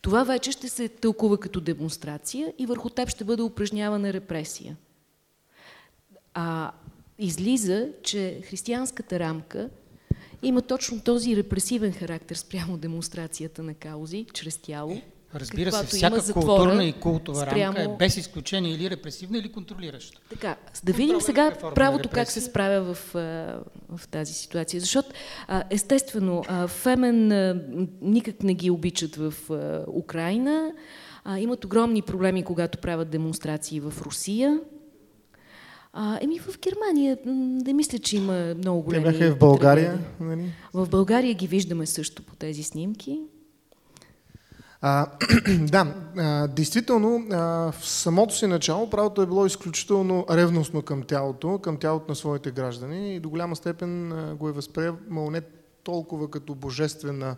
това вече ще се тълкува като демонстрация и върху теб ще бъде упражнявана репресия. А излиза, че християнската рамка има точно този репресивен характер спрямо демонстрацията на каузи чрез тяло. Разбира се, всяка затвора културна и култова рамка е спрямо- без изключение или репресивна, или контролираща. Така, да видим сега правото как се справя в, в тази ситуация. Защото, естествено, Фемен никак не ги обичат в Украина. Имат огромни проблеми, когато правят демонстрации в Русия. А, еми в Германия не мисля, че има много Те големи... бяха и в България. Нали? В България ги виждаме също по тези снимки. А, да, а, действително, а, в самото си начало правото е било изключително ревностно към тялото, към тялото на своите граждани и до голяма степен а, го е възприемало не толкова като божествена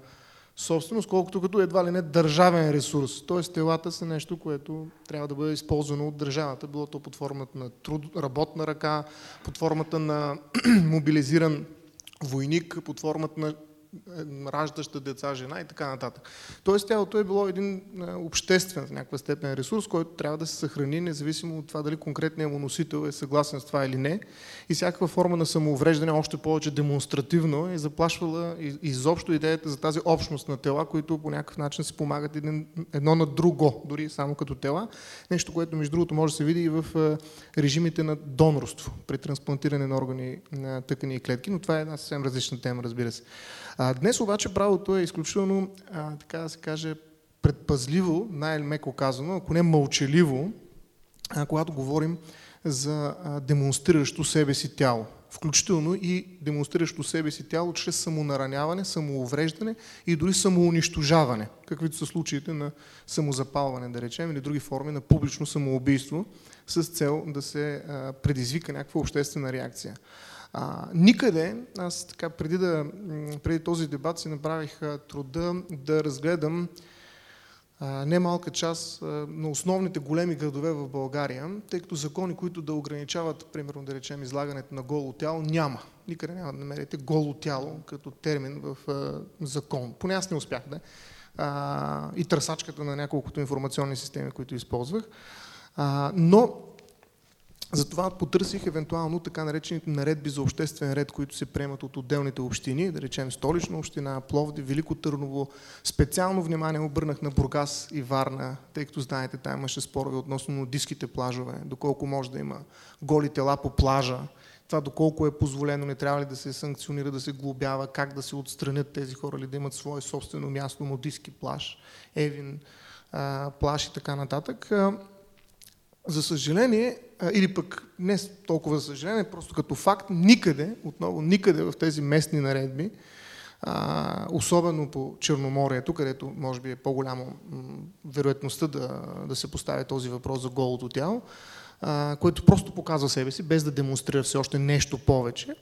собственост, колкото като едва ли не държавен ресурс. Тоест телата са нещо, което трябва да бъде използвано от държавата, било то под формата на труд, работна ръка, под формата на мобилизиран войник, под формата на раждаща деца, жена и така нататък. Тоест тялото е било един е, обществен в някаква степен ресурс, който трябва да се съхрани, независимо от това дали конкретният му носител е съгласен с това или не. И всякаква форма на самоувреждане, още повече демонстративно, е заплашвала изобщо идеята за тази общност на тела, които по някакъв начин си помагат един, едно на друго, дори само като тела. Нещо, което между другото може да се види и в е, режимите на донорство, при трансплантиране на органи, на тъкани и клетки, но това е една съвсем различна тема, разбира се. А, днес обаче правото е изключително, а, така да се каже, предпазливо, най-меко казано, ако не мълчаливо, а, когато говорим за а, демонстриращо себе си тяло. Включително и демонстриращо себе си тяло чрез самонараняване, самоувреждане и дори самоунищожаване, каквито са случаите на самозапалване, да речем, или други форми на публично самоубийство, с цел да се а, предизвика някаква обществена реакция. А, никъде, аз така преди, да, преди този дебат си направих труда да разгледам немалка част на основните големи градове в България, тъй като закони, които да ограничават, примерно да речем, излагането на голо тяло, няма. Никъде няма да намерите голо тяло като термин в закон. Поне аз не успях да. И търсачката на няколкото информационни системи, които използвах. Но затова потърсих евентуално така наречените наредби за обществен ред, които се приемат от отделните общини, да речем Столична община, Пловди, Велико Търново. Специално внимание обърнах на Бургас и Варна, тъй като знаете, там имаше спорове относно нудистските плажове, доколко може да има голи тела по плажа, това доколко е позволено, не трябва ли да се санкционира, да се глобява, как да се отстранят тези хора, или да имат свое собствено място, нудистски плаж, Евин, плаж и така нататък. За съжаление, или пък не толкова за съжаление, просто като факт, никъде, отново никъде в тези местни наредби, особено по Черноморието, където може би е по-голямо вероятността да, да се поставя този въпрос за голото тяло, а, който просто показва себе си, без да демонстрира все още нещо повече,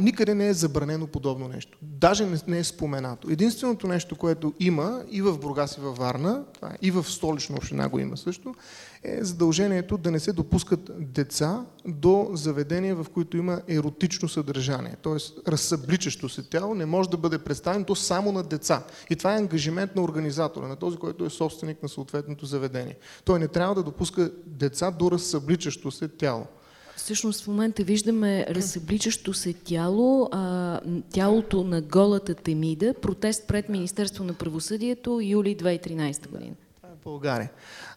никъде не е забранено подобно нещо. Даже не, не е споменато. Единственото нещо, което има и в Бургас и във Варна, е, и в столична община го има също, е задължението да не се допускат деца до заведения, в които има еротично съдържание. Тоест, разсъбличащо се тяло не може да бъде представено само на деца. И това е ангажимент на организатора, на този, който е собственик на съответното заведение. Той не трябва да допуска деца до разсъбличащо се тяло. Всъщност в момента виждаме разсъбличащо се тяло, а, тялото на голата Темида, протест пред Министерство на правосъдието, юли 2013 година. България.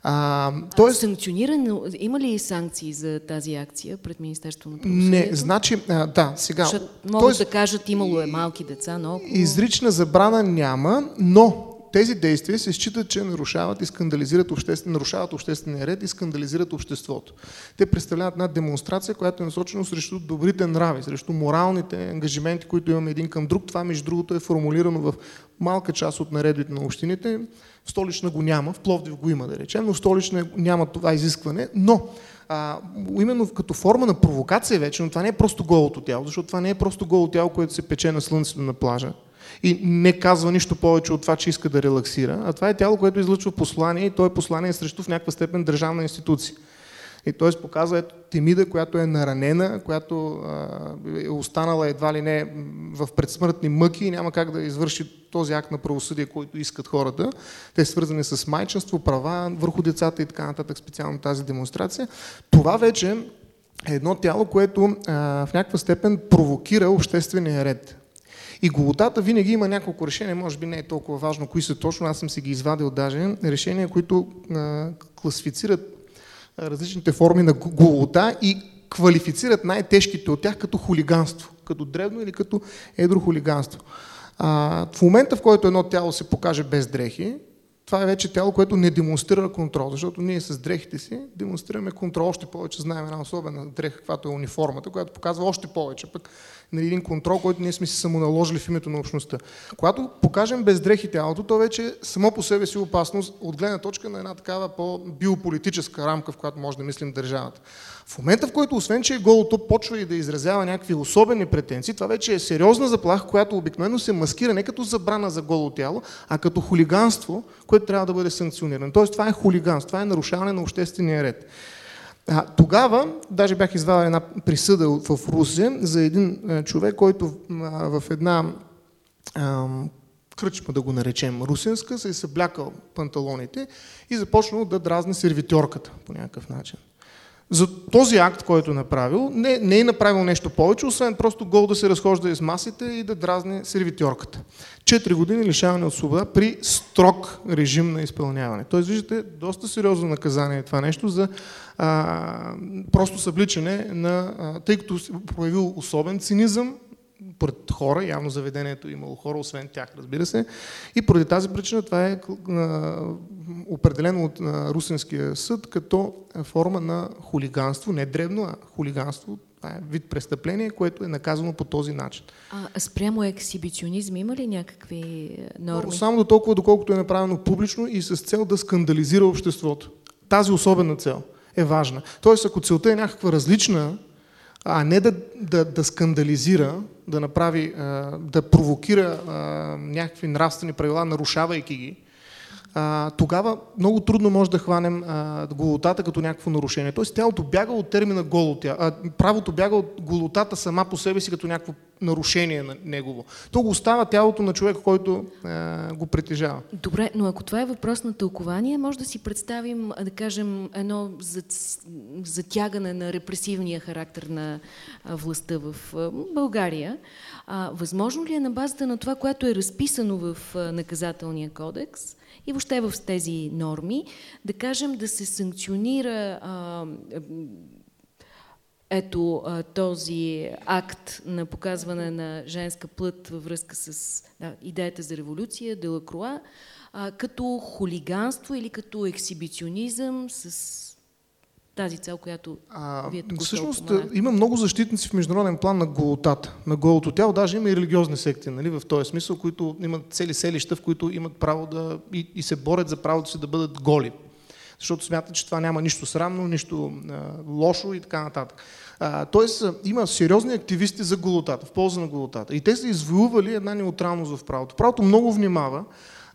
А, тоест... Санкционирано, има ли санкции за тази акция пред Министерството на правосъдието? Не, значи, а, да, сега... Защото могат тоест, да кажат, имало е малки деца, но... Изрична забрана няма, но тези действия се считат, че нарушават и скандализират обществен, нарушават обществения ред и скандализират обществото. Те представляват една демонстрация, която е насочена срещу добрите нрави, срещу моралните ангажименти, които имаме един към друг. Това, между другото, е формулирано в малка част от наредбите на общините. В столична го няма, в Пловдив го има, да речем, но в столична няма това изискване. Но а, именно като форма на провокация вече, но това не е просто голото тяло, защото това не е просто голо тяло, което се пече на слънцето на плажа и не казва нищо повече от това, че иска да релаксира, а това е тяло, което излъчва послание и то е послание срещу в някаква степен държавна институция. И т.е. показва ето Темида, която е наранена, която а, е останала едва ли не в предсмъртни мъки и няма как да извърши този акт на правосъдие, който искат хората. Те свързани с майчинство, права върху децата и така нататък, специално тази демонстрация. Това вече е едно тяло, което а, в някаква степен провокира обществения ред. И голотата винаги има няколко решения, може би не е толкова важно кои са точно, аз съм си ги извадил даже, решения, които а, класифицират различните форми на голота и квалифицират най-тежките от тях като хулиганство, като древно или като едро хулиганство. А, в момента, в който едно тяло се покаже без дрехи, това е вече тяло, което не демонстрира контрол, защото ние с дрехите си демонстрираме контрол, още повече знаем една особена дреха, каквато е униформата, която показва още повече. Пък нали, един контрол, който ние сме си самоналожили в името на общността. Когато покажем без дрехи тялото, то вече е само по себе си опасност от гледна точка на една такава по-биополитическа рамка, в която може да мислим държавата. В момента, в който освен, че е голото почва и да изразява някакви особени претенции, това вече е сериозна заплаха, която обикновено се маскира не като забрана за голо тяло, а като хулиганство, което трябва да бъде санкционирано. Тоест това е хулиганство, това е нарушаване на обществения ред. А, тогава, даже бях извадил една присъда в Русе за един а, човек, който в една а, кръчма, да го наречем, русинска, се е съблякал панталоните и започнал да дразни сервитьорката по някакъв начин за този акт, който е направил, не, не е направил нещо повече, освен просто гол да се разхожда из масите и да дразни сервитьорката. Четири години лишаване от свобода при строг режим на изпълняване. Тоест, виждате, доста сериозно наказание е това нещо за а, просто събличане на, а, тъй като проявил особен цинизъм, пред хора, явно заведението е имало хора, освен тях, разбира се. И поради тази причина това е определено от Русинския съд като форма на хулиганство, не древно, а хулиганство. Това е вид престъпление, което е наказано по този начин. А спрямо ексибиционизм има ли някакви е, норми? Само до толкова, доколкото е направено публично и с цел да скандализира обществото. Тази особена цел е важна. Тоест, ако целта е някаква различна, а не да, да, да скандализира, да направи, да провокира някакви нравствени правила, нарушавайки ги, а, тогава много трудно може да хванем а, голотата като някакво нарушение. Тоест тялото бяга от термина голотя, а правото бяга от голотата сама по себе си като някакво нарушение на негово. То го остава тялото на човек, който а, го притежава. Добре, но ако това е въпрос на тълкование, може да си представим, да кажем, едно затягане на репресивния характер на властта в България. А, възможно ли е на базата на това, което е разписано в наказателния кодекс, и въобще в тези норми, да кажем да се санкционира а, ето а, този акт на показване на женска плът във връзка с да, идеята за революция, Делакруа, като хулиганство или като ексибиционизъм с тази цел, която а, вие тук Всъщност упоменахте. има много защитници в международен план на голотата, на голото тяло. Даже има и религиозни секти, нали, в този смисъл, които имат цели селища, в които имат право да и, и се борят за правото си да бъдат голи. Защото смятат, че това няма нищо срамно, нищо а, лошо и така нататък. А, тоест има сериозни активисти за голотата, в полза на голотата. И те са извоювали една неутралност в правото. Правото много внимава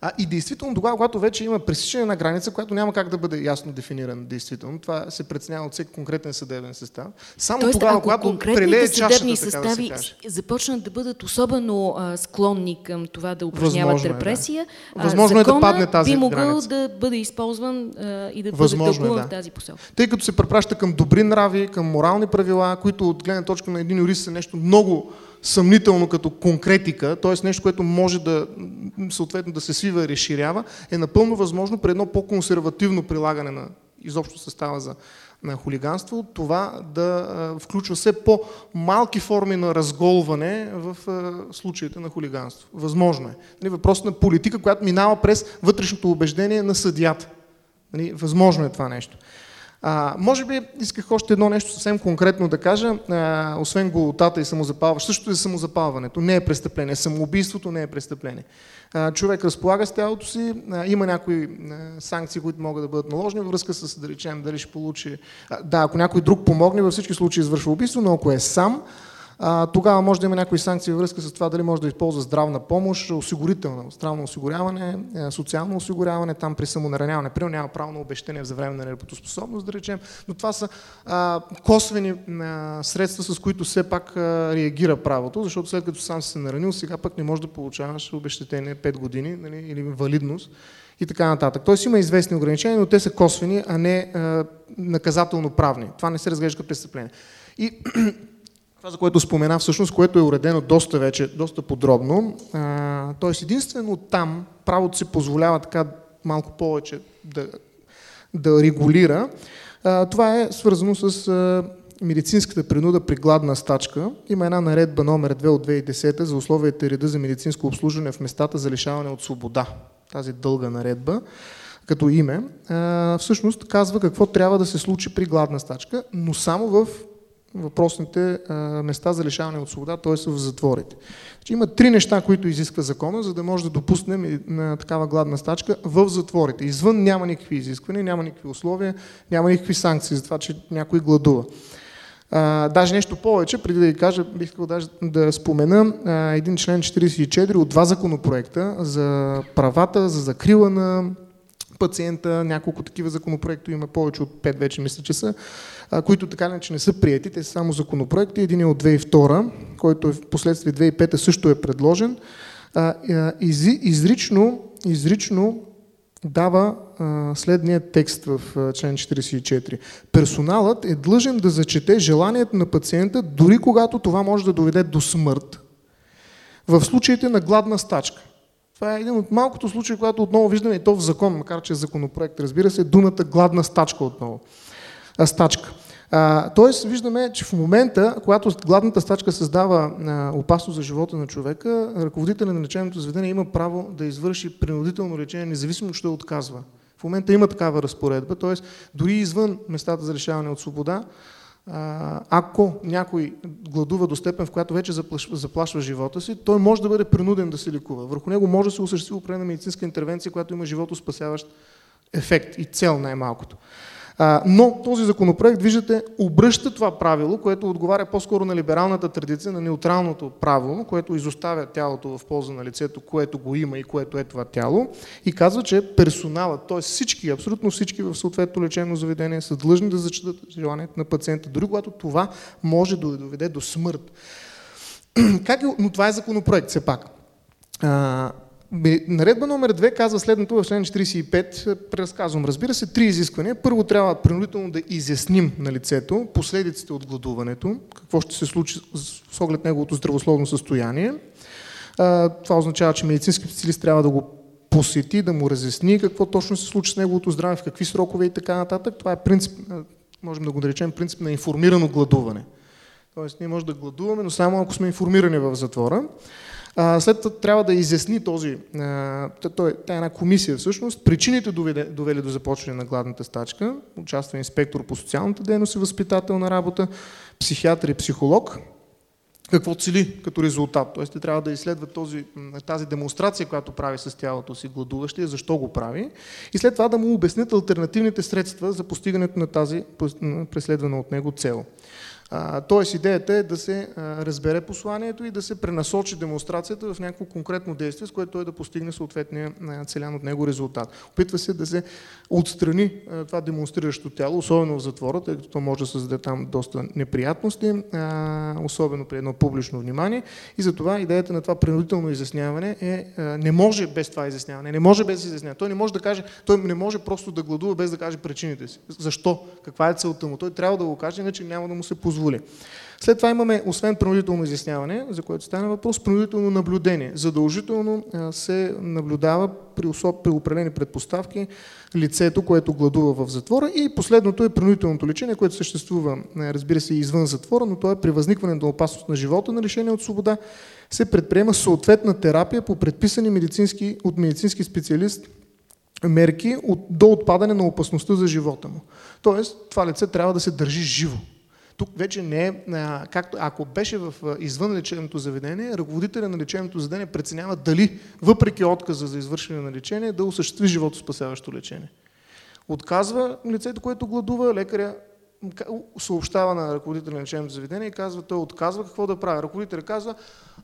а, и действително тогава, когато вече има пресичане на граница, която няма как да бъде ясно дефинирана, действително, това се преценява от всеки конкретен съдебен състав. Само Тоест, тогава, когато прелее чашата, състави да започнат да бъдат особено а, склонни към това да упражняват Възможно репресия, е, да. Възможно е да падне тази би могъл граница. да бъде използван а, и да Възможно бъде е, да. в тази посока. Тъй като се препраща към добри нрави, към морални правила, които от гледна точка на един юрист са нещо много съмнително като конкретика, т.е. нещо, което може да, съответно, да се свива и разширява, е напълно възможно при едно по-консервативно прилагане на изобщо състава за на хулиганство, това да включва все по-малки форми на разголване в случаите на хулиганство. Възможно е. Нали, въпрос на политика, която минава през вътрешното убеждение на съдията. Нали, възможно е това нещо. А, може би исках още едно нещо съвсем конкретно да кажа, а, освен голотата и самозапалване. Същото е самозапалването. Не е престъпление. Самоубийството не е престъпление. А, човек разполага с тялото си, а, има някои а, санкции, които могат да бъдат наложени във връзка с, да речем, дали ще получи... А, да, ако някой друг помогне, във всички случаи извършва убийство, но ако е сам, а, тогава може да има някои санкции във връзка с това дали може да използва здравна помощ, осигурителна, здравно осигуряване, е, социално осигуряване, там при самонараняване. Примерно няма право на обещане за време на неработоспособност, да речем, но това са а, косвени а, средства, с които все пак а, реагира правото, защото след като сам се наранил, сега пък не може да получаваш обещетение 5 години нали, или валидност и така нататък. Тоест има известни ограничения, но те са косвени, а не а, наказателно правни. Това не се разглежда като престъпление. И това, за което спомена всъщност, което е уредено доста вече, доста подробно. Т.е. единствено там правото си позволява така малко повече да, да регулира. Това е свързано с медицинската принуда при гладна стачка. Има една наредба номер 2 от 2010 за условията и реда за медицинско обслужване в местата за лишаване от свобода. Тази дълга наредба като име, всъщност казва какво трябва да се случи при гладна стачка, но само в въпросните места за лишаване от свобода, т.е. в затворите. Значи, има три неща, които изисква закона, за да може да допуснем на такава гладна стачка в затворите. Извън няма никакви изисквания, няма никакви условия, няма никакви санкции за това, че някой гладува. А, даже нещо повече, преди да ви кажа, бих искал даже да спомена а, един член 44 от два законопроекта за правата, за закрила на пациента, няколко такива законопроекти, има повече от 5 вече мисля, че са, които така не, че не са прияти, те са само законопроекти. Един е от 2002, който е в последствие 2005 също е предложен. изрично, изрично дава следния текст в член 44. Персоналът е длъжен да зачете желанието на пациента, дори когато това може да доведе до смърт, в случаите на гладна стачка. Това е един от малкото случаи, когато отново виждаме и то в закон, макар че е законопроект, разбира се, думата гладна стачка отново. Стачка. Тоест, виждаме, че в момента, когато гладната стачка създава опасност за живота на човека, ръководителя на лечебното заведение има право да извърши принудително лечение, независимо, що отказва. В момента има такава разпоредба, т.е. дори извън местата за решаване от свобода, ако някой гладува до степен, в която вече заплашва живота си, той може да бъде принуден да се лекува. Върху него може да се осъществи определена медицинска интервенция, която има живото спасяващ ефект и цел най-малкото. Но този законопроект, виждате, обръща това правило, което отговаря по-скоро на либералната традиция, на неутралното право, което изоставя тялото в полза на лицето, което го има и което е това тяло, и казва, че персоналът, т.е. всички, абсолютно всички в съответното лечебно заведение са длъжни да зачитат желанието на пациента, дори когато това може да доведе до смърт. Е, но това е законопроект, все пак. Наредба номер 2 казва следното в член 45, преразказвам, разбира се, три изисквания. Първо трябва принудително да изясним на лицето последиците от гладуването, какво ще се случи с оглед неговото здравословно състояние. Това означава, че медицински специалист трябва да го посети, да му разясни какво точно се случи с неговото здраве, в какви срокове и така нататък. Това е принцип, можем да го наречем принцип на информирано гладуване. Тоест, ние можем да гладуваме, но само ако сме информирани в затвора. След това трябва да изясни този, той, тя е една комисия всъщност, причините доведе, довели до започване на гладната стачка, участва инспектор по социалната дейност и възпитателна работа, психиатър и психолог, какво цели като резултат. Тоест, те трябва да изследват този, тази демонстрация, която прави с тялото си гладуващия, защо го прави, и след това да му обяснят альтернативните средства за постигането на тази преследвана от него цел. Тоест идеята е да се разбере посланието и да се пренасочи демонстрацията в някакво конкретно действие, с което той да постигне съответния целян от него резултат. Опитва се да се отстрани това демонстриращо тяло, особено в затвора, тъй като то може да създаде там доста неприятности, особено при едно публично внимание. И затова идеята на това принудително изясняване е, не може без това изясняване, не може без изясняване. Той не може да каже, той не може просто да гладува без да каже причините си. Защо? Каква е целта му? Той трябва да го каже, иначе няма да му се позволи позволи. След това имаме, освен принудително изясняване, за което стана въпрос, принудително наблюдение. Задължително се наблюдава при, особ, при определени предпоставки лицето, което гладува в затвора. И последното е принудителното лечение, което съществува, разбира се, извън затвора, но то е при възникване на опасност на живота на лишение от свобода, се предприема съответна терапия по предписани медицински, от медицински специалист мерки от, до отпадане на опасността за живота му. Тоест, това лице трябва да се държи живо. Тук вече не е, както ако беше в извън лечебното заведение, ръководителя на лечебното заведение преценява дали, въпреки отказа за извършване на лечение, да осъществи животоспасяващо лечение. Отказва лицето, което гладува, лекаря съобщава на ръководителя на лечебното заведение и казва, той отказва какво да прави. Ръководителя казва,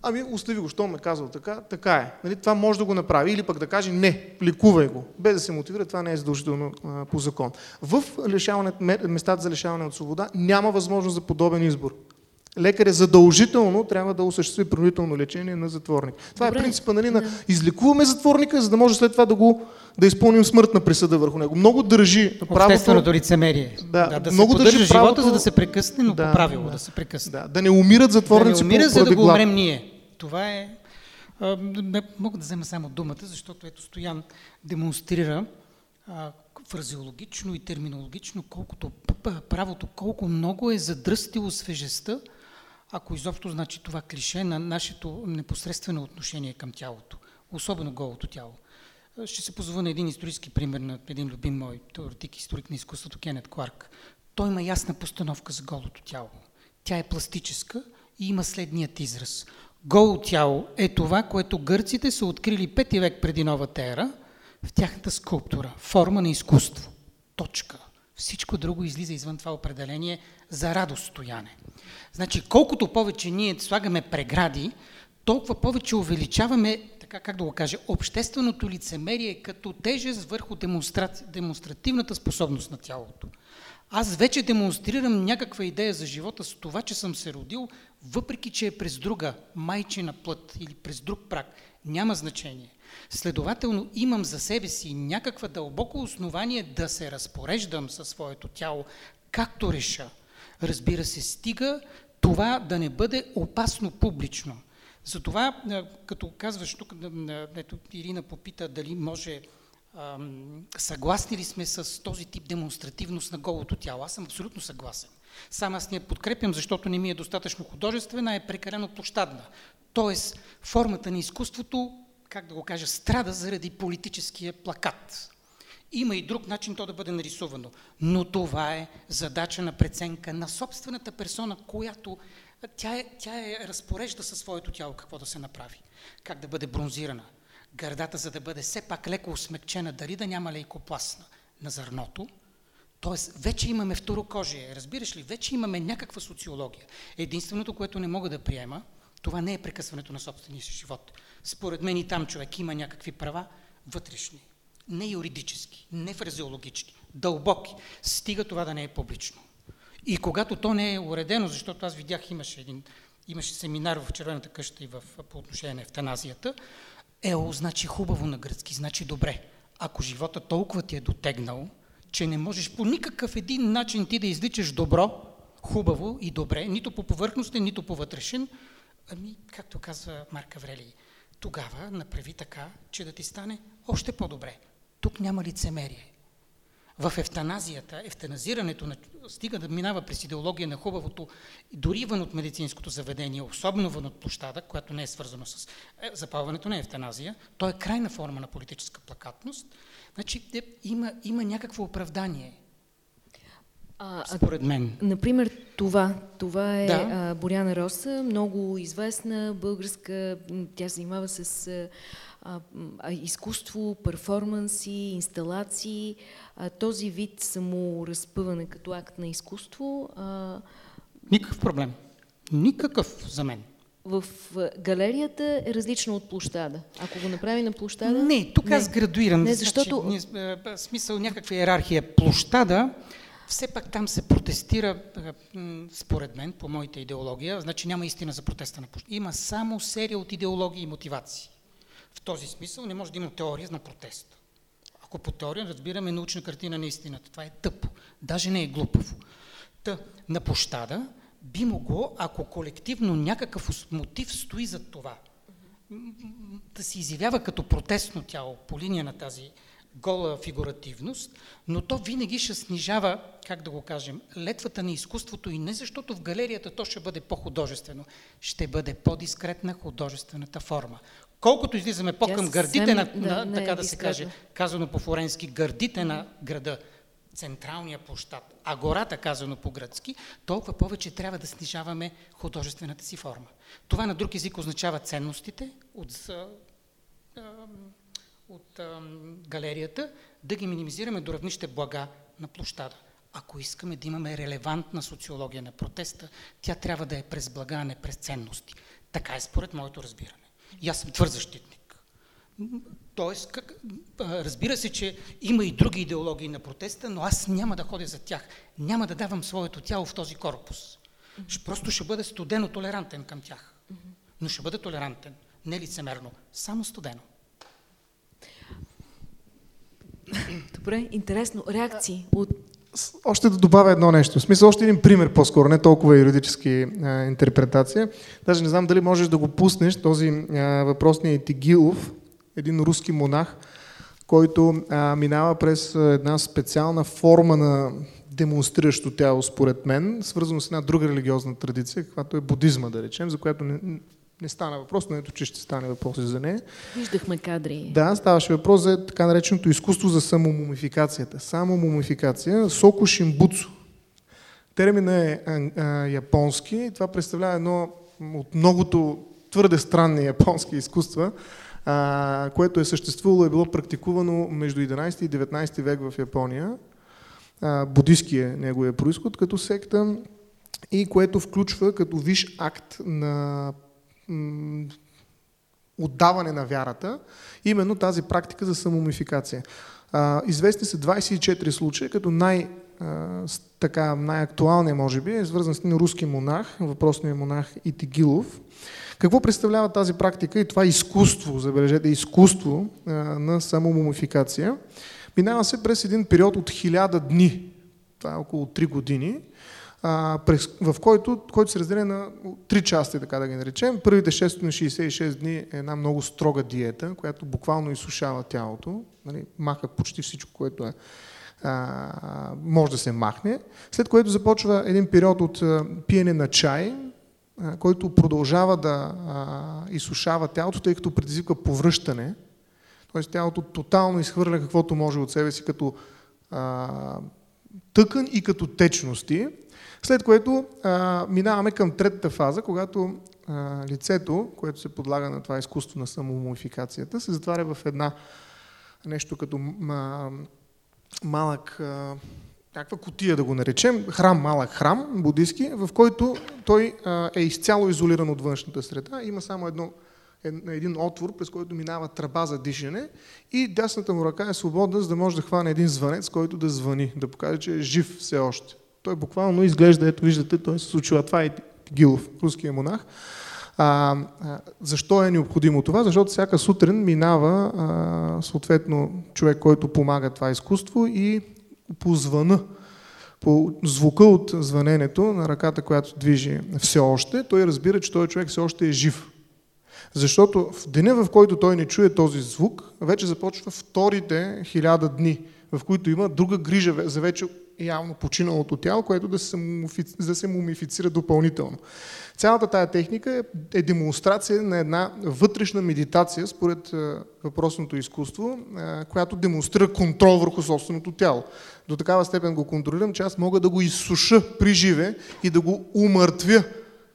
ами остави го, що ме казва така, така е. Нали, това може да го направи. Или пък да каже, не, ликувай го. Без да се мотивира, това не е задължително а, по закон. В местата за лишаване от свобода няма възможност за подобен избор. Лекаря задължително трябва да осъществи принудително лечение на затворник. Това е Добре. е принципа нали, на излекуваме затворника, за да може след това да го да изпълним смъртна присъда върху него. Много държи правото... Общественото лицемерие. Да, да, да много се държи живота, правото... за да се прекъсне, но да, по правило да, да се прекъсне. Да, да не умират затворници Да не умират, за да го умрем ние. Това е... А, мога да взема само думата, защото ето Стоян демонстрира фразеологично и терминологично колкото правото, колко много е задръстило свежестта ако изобщо значи това клише на нашето непосредствено отношение към тялото, особено голото тяло. Ще се позова на един исторически пример на един любим мой теоретик, историк на изкуството Кенет Кларк. Той има ясна постановка за голото тяло. Тя е пластическа и има следният израз. Голо тяло е това, което гърците са открили пети век преди новата ера в тяхната скулптура, форма на изкуство. Точка. Всичко друго излиза извън това определение за радост стояне. Значи, колкото повече ние слагаме прегради, толкова повече увеличаваме, така как да го кажа, общественото лицемерие като тежест върху демонстра... демонстративната способност на тялото. Аз вече демонстрирам някаква идея за живота с това, че съм се родил, въпреки че е през друга майчина плът или през друг прак. Няма значение. Следователно имам за себе си някаква дълбоко основание да се разпореждам със своето тяло, както реша. Разбира се, стига това да не бъде опасно публично. Затова, като казваш тук, ето Ирина попита дали може, съгласни ли сме с този тип демонстративност на голото тяло. Аз съм абсолютно съгласен. Сам аз не я подкрепям, защото не ми е достатъчно художествена, е прекалено площадна. Тоест, формата на изкуството, как да го кажа, страда заради политическия плакат. Има и друг начин то да бъде нарисувано. Но това е задача на преценка на собствената персона, която тя е, тя е разпорежда със своето тяло какво да се направи. Как да бъде бронзирана. Гърдата, за да бъде все пак леко усмекчена, дали да няма лейкопластна на зърното. Тоест, вече имаме второкожие. Разбираш ли, вече имаме някаква социология. Единственото, което не мога да приема, това не е прекъсването на собствения си живот. Според мен и там човек има някакви права вътрешни не юридически, не фразеологични, дълбоки, стига това да не е публично. И когато то не е уредено, защото аз видях, имаше, един, имаше семинар в Червената къща и в, по отношение на ефтаназията, ео значи хубаво на гръцки, значи добре. Ако живота толкова ти е дотегнал, че не можеш по никакъв един начин ти да изличаш добро, хубаво и добре, нито по повърхностен, нито по вътрешен, ами, както казва Марк Аврелий, тогава направи така, че да ти стане още по-добре. Тук няма лицемерие. В ефтаназията, ефтаназирането на, стига да минава през идеология на хубавото, дори вън от медицинското заведение, особено вън от площада, която не е свързано с е, запалването на ефтаназия, то е крайна форма на политическа плакатност, значи е, има, има някакво оправдание. А, според мен. Например, това. Това е да. а, Боряна Роса, много известна българска, тя се занимава с а, а, изкуство, перформанси, инсталации, а, този вид саморазпъване като акт на изкуство. А... Никакъв проблем. Никакъв за мен. В галерията е различно от площада. Ако го направи на площада... Не, тук не. аз градуирам. Не, защото... Значи, смисъл някаква иерархия. Площада, все пак там се протестира, според мен, по моята идеология, значи няма истина за протеста на площада. Има само серия от идеологии и мотивации. В този смисъл не може да има теория на протест. Ако по теория разбираме научна картина на истината, това е тъпо, даже не е глупаво. Та, на площада би могло, ако колективно някакъв мотив стои за това, да се изявява като протестно тяло по линия на тази гола фигуративност, но то винаги ще снижава, как да го кажем, летвата на изкуството и не защото в галерията то ще бъде по-художествено, ще бъде по-дискретна художествената форма. Колкото излизаме по-към гърдите на, да, на така да се каже, казано по форенски, гърдите на града, централния площад, а гората, казано по-гръцки, толкова повече трябва да снижаваме художествената си форма. Това на друг език означава ценностите от, от галерията, да ги минимизираме до равнище блага на площада. Ако искаме да имаме релевантна социология на протеста, тя трябва да е през блага, а не през ценности. Така е според моето разбиране. И аз съм твърд защитник. Тоест, как, разбира се, че има и други идеологии на протеста, но аз няма да ходя за тях. Няма да давам своето тяло в този корпус. Просто ще бъда студено толерантен към тях. Но ще бъда толерантен, не лицемерно, само студено. Добре, интересно. Реакции от още да добавя едно нещо. В смисъл, още един пример по-скоро, не толкова юридически а, интерпретация. Даже не знам дали можеш да го пуснеш, този а, въпросния Тигилов, един руски монах, който а, минава през една специална форма на демонстриращо тяло, според мен, свързано с една друга религиозна традиция, каквато е будизма, да речем, за която не, не стана въпрос, но ето, че ще стане въпрос за нея. Виждахме кадри. Да, ставаше въпрос за така нареченото изкуство за самомумификацията. Самомумификация, соко шимбуцу. Терминът е а, а, японски. Това представлява едно от многото твърде странни японски изкуства, а, което е съществувало и е било практикувано между 11 и 19 век в Япония. А, будистки е неговия происход като секта и което включва като виш акт на отдаване на вярата, именно тази практика за самомификация. известни са 24 случая, като най- така, най-актуалният, може би, е свързан с един руски монах, въпросният монах Итигилов. Какво представлява тази практика и това изкуство, забележете, изкуство на самомумификация? Минава се през един период от 1000 дни, това е около 3 години, а, през, в който, който се разделя на три части, така да ги наречем. Първите 6 на 66 дни е една много строга диета, която буквално изсушава тялото, нали, маха почти всичко, което е, а, може да се махне, след което започва един период от а, пиене на чай, а, който продължава да а, изсушава тялото, тъй като предизвиква повръщане, т.е. тялото тотално изхвърля каквото може от себе си като а, тъкан и като течности, след което а, минаваме към третата фаза, когато а, лицето, което се подлага на това изкуство на самомодификацията, се затваря в една нещо като а, малък, а, някаква котия да го наречем, храм, малък храм, будистки, в който той а, е изцяло изолиран от външната среда. Има само едно, един отвор, през който минава тръба за дишане и дясната му ръка е свободна, за да може да хване един звънец, който да звъни, да покаже, че е жив все още. Той буквално изглежда, ето виждате, той се случва. Това е Гилов, руския монах. А, защо е необходимо това? Защото всяка сутрин минава а, съответно човек, който помага това изкуство и по звъна, по звука от звъненето на ръката, която движи все още, той разбира, че този човек все още е жив. Защото в деня, в който той не чуе този звук, вече започва вторите хиляда дни, в които има друга грижа за вече явно починалото тяло, което да се, да се мумифицира допълнително. Цялата тая техника е, е демонстрация на една вътрешна медитация, според е, въпросното изкуство, е, която демонстрира контрол върху собственото тяло. До такава степен го контролирам, че аз мога да го изсуша при живе и да го умъртвя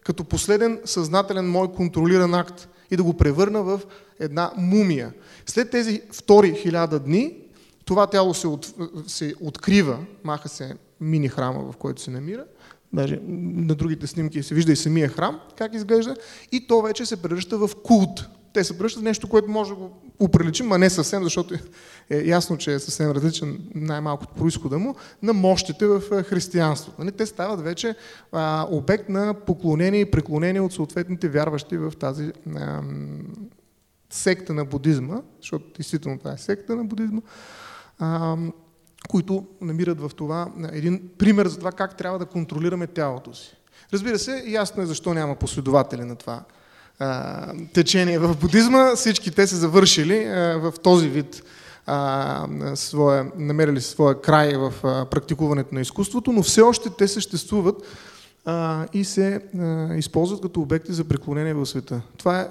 като последен съзнателен мой контролиран акт и да го превърна в една мумия. След тези втори хиляда дни това тяло се, от, се открива, маха се мини храма, в който се намира, даже на другите снимки се вижда и самия храм, как изглежда, и то вече се превръща в култ. Те се превръщат в нещо, което може да го оприличим, а не съвсем, защото е ясно, че е съвсем различен най-малко от происхода му, на мощите в християнството. Нали? Те стават вече обект на поклонение и преклонение от съответните вярващи в тази секта на будизма, защото действително това е секта на будизма, които намират в това един пример за това как трябва да контролираме тялото си. Разбира се, ясно е защо няма последователи на това течение в будизма. Всички те са завършили в този вид а, своя, намерили своя край в практикуването на изкуството, но все още те съществуват и се използват като обекти за преклонение в света. Това е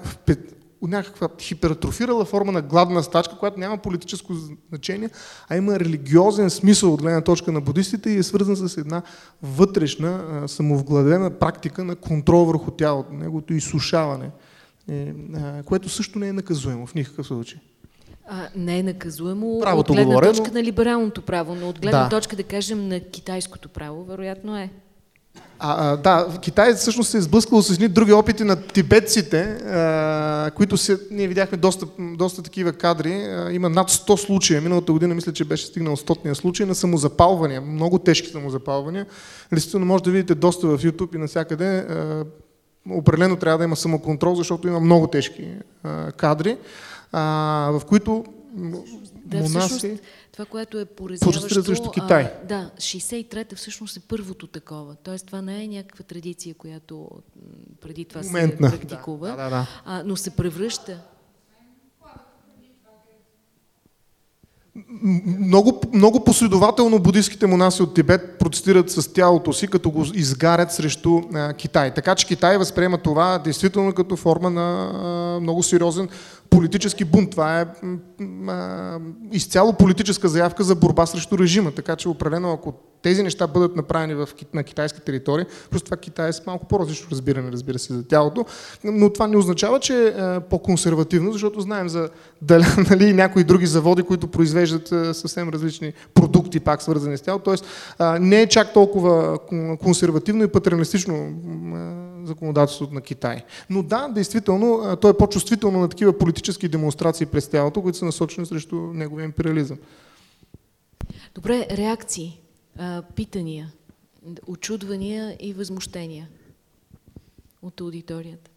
някаква хипертрофирала форма на гладна стачка, която няма политическо значение, а има религиозен смисъл от гледна точка на будистите и е свързан с една вътрешна, самовгладена практика на контрол върху тялото, неговото изсушаване, е, което също не е наказуемо в никакъв случай. А, не е наказуемо Правото от гледна говоря, точка но... на либералното право, но от гледна Да. точка, да кажем, на китайското право, вероятно е. А, а, да, Китай всъщност се е сблъскало с едни други опити на тибетците, а, които се, ние видяхме доста, доста такива кадри. А, има над 100 случая. Миналата година мисля, че беше стигнал 100-ния случай на самозапалвания, много тежки самозапалвания. Действително може да видите доста в YouTube и навсякъде. А, определено трябва да има самоконтрол, защото има много тежки а, кадри, а, в които Да, монаси... всъщност, това, което е поразяващо... Китай. А, да, 63-та всъщност е първото такова. Тоест това не е някаква традиция, която преди това Моментна. се практикува, Да, да, да. А, но се превръща. Много, много последователно буддийските монаси от Тибет протестират с тялото си, като го изгарят срещу а, Китай. Така че Китай възприема това действително като форма на а, много сериозен политически бунт. Това е а, изцяло политическа заявка за борба срещу режима. Така че определено, ако тези неща бъдат направени в, на китайска територия, просто това Китай е с малко по-различно разбиране, разбира се, за тялото, но това не означава, че е по-консервативно, защото знаем за дали, нали, някои други заводи, които произвеждат е, съвсем различни продукти, пак свързани с тяло. Тоест не е чак толкова кон- консервативно и патерналистично законодателството на Китай. Но да, действително, а, то е по-чувствително на такива политически демонстрации през тялото, които са насочени срещу неговия империализъм. Добре, реакции, питания, очудвания и възмущения от аудиторията.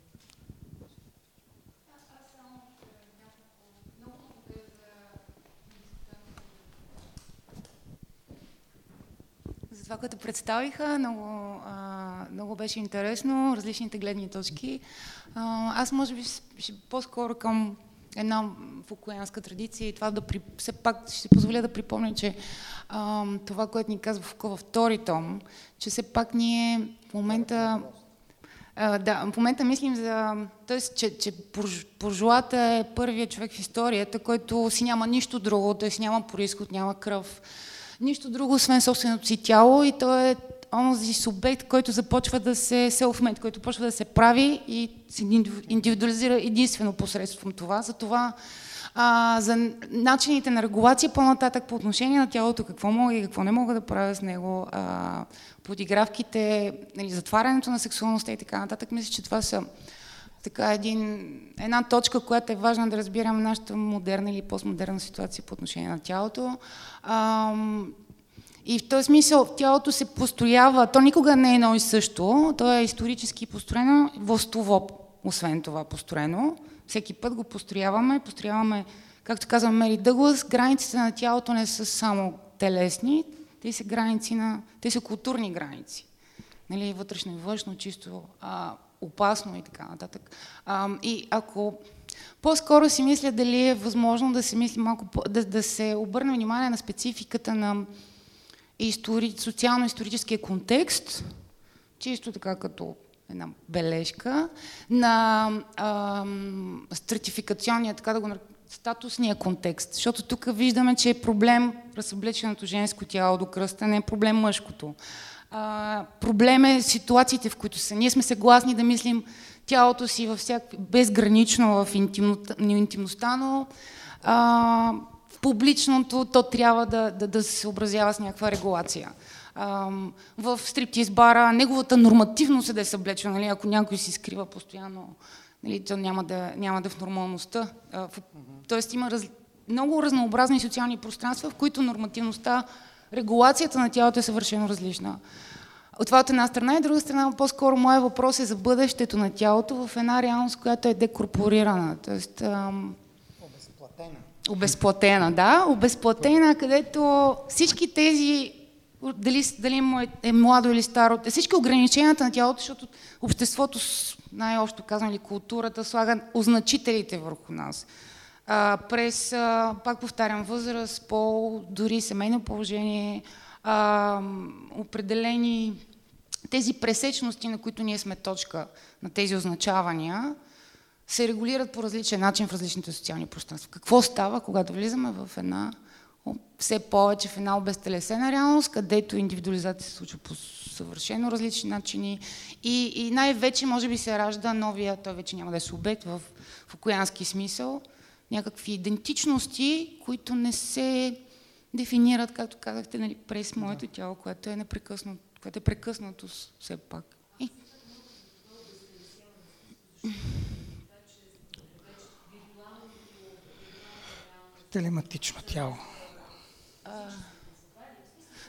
Това, което представиха, много, а, много беше интересно, различните гледни точки. А, аз може би ще- по-скоро към една фукуянска традиция и това да при... все пак ще си позволя да припомня, че а, това, което ни казва Фуко във втори том, че все пак ние в момента а, да, в момента мислим за... Тоест, че, че бурж, буржуата е първият човек в историята, който си няма нищо друго, т.е. няма происход, няма кръв, нищо друго, освен собственото си тяло и той е онзи субект, който започва да се селфмейт, който почва да се прави и се индивидуализира единствено посредством това. Затова а, за начините на регулация по-нататък по отношение на тялото, какво мога и какво не мога да правя с него, а, подигравките, нали, затварянето на сексуалността и така нататък, мисля, че това са така един, една точка, която е важна да разбираме нашата модерна или постмодерна ситуация по отношение на тялото. Ам, и в този смисъл тялото се построява, то никога не е едно и също, то е исторически построено, властово, освен това построено. Всеки път го построяваме, построяваме, както казва Мери Дъглас, границите на тялото не са само телесни, те са граници на, те са културни граници. Нали, вътрешно и външно, чисто а, опасно и така нататък. А, и ако по-скоро си мисля дали е възможно да се мисли малко, да, да се обърне внимание на спецификата на истори, социално-историческия контекст, чисто така като една бележка, на ам, стратификационния, така да го статусния контекст. Защото тук виждаме, че е проблем разсъблеченото женско тяло до кръста, не е проблем мъжкото. А, проблем е ситуациите, в които са. Ние сме съгласни да мислим тялото си във всяк... безгранично в интимността, интимността но а, в публичното то трябва да, да, да се съобразява с някаква регулация. В стриптиз бара неговата нормативност е да е съблечена, нали? ако някой си скрива постоянно, нали, то няма да, няма да е в нормалността. Тоест има раз, много разнообразни социални пространства, в които нормативността, регулацията на тялото е съвършено различна. От това от една страна и друга страна, по-скоро моят въпрос е за бъдещето на тялото в една реалност, която е декорпорирана. Тоест, ам, Обезплатена, да. Обезплатена, където всички тези дали, дали му е, е младо или старо. Всички ограниченията на тялото, защото обществото, най-общо казано, или културата, слага означителите върху нас. А, през, а, пак повтарям, възраст, пол, дори семейно положение, а, определени тези пресечности, на които ние сме точка на тези означавания, се регулират по различен начин в различните социални пространства. Какво става, когато влизаме в една все повече в една обезтелесена реалност, където индивидуализация се случва по съвършено различни начини и, и най-вече може би се ражда новия, той вече няма да е субект в, в смисъл, някакви идентичности, които не се дефинират, както казахте, нали, през моето тяло, което е непрекъснато, което е прекъснато все пак. И... Телематично тяло.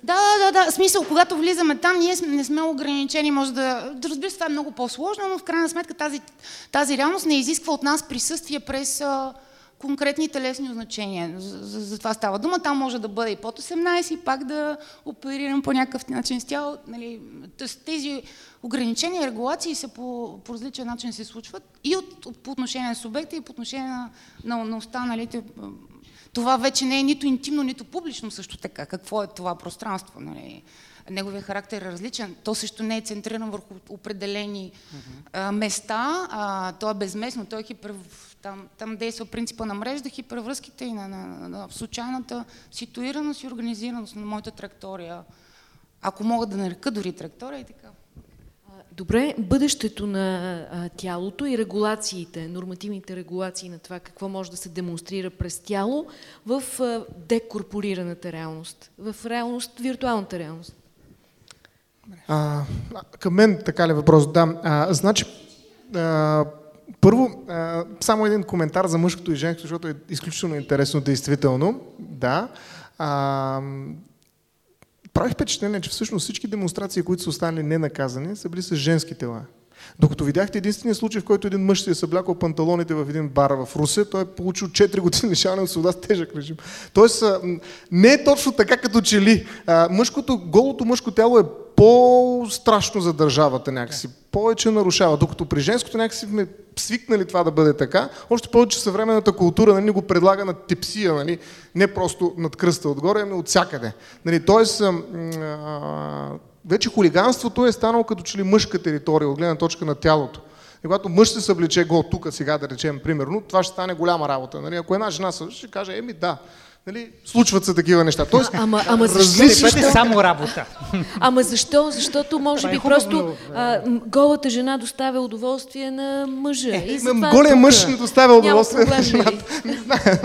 Да, да, да, смисъл, когато влизаме там, ние не сме ограничени, може да... Разбира се, това е много по-сложно, но в крайна сметка тази, тази реалност не изисква от нас присъствие през а, конкретни телесни означения. За, за, за това става дума. Там може да бъде и под 18 и пак да оперирам по някакъв начин с тяло. Нали, тези ограничения, регулации се по, по различен начин се случват и от, от, по отношение на субекта и по отношение на, на, на останалите това вече не е нито интимно, нито публично също така. Какво е това пространство? Нали? Неговия характер е различен. То също не е центриран върху определени а, места. А, то е безместно. Той е хипер... там, там действа принципа на мрежда, хипервръзките и на, на, на, на случайната ситуираност и организираност на моята траектория. Ако мога да нарека дори траектория и така. Добре, бъдещето на а, тялото и регулациите, нормативните регулации на това какво може да се демонстрира през тяло в а, декорпорираната реалност, в реалност, виртуалната реалност. А, към мен така ли е въпрос? Да. А, значи, а, първо, а, само един коментар за мъжкото и женското, защото е изключително интересно, действително. Да. А, прави впечатление, че всъщност всички демонстрации, които са останали ненаказани, са били с женски тела. Докато видяхте единствения случай, в който един мъж си е съблякал панталоните в един бар в Русе, той е получил 4 години лишаване от свобода с тежък режим. Тоест, не е точно така като че ли. Мъжкото, голото мъжко тяло е по-страшно за държавата някакси, повече нарушава. Докато при женското някакси сме свикнали това да бъде така, още повече съвременната култура нали, го предлага на тепсия, нали, не просто над кръста отгоре, ами от всякъде. Нали, тоест, вече хулиганството е станало като че ли мъжка територия, от гледна точка на тялото. И когато мъж се съблече гол тук сега, да речем, примерно, това ще стане голяма работа. Нали? Ако една жена ще каже, еми да, Нали, случват се такива неща. Тоест, ама, ама защо? Не бъде само работа. Ама защо? Защото може би е просто а, голата жена доставя удоволствие на мъжа. Е, и голия мъж не доставя удоволствие на жената. Не знаю.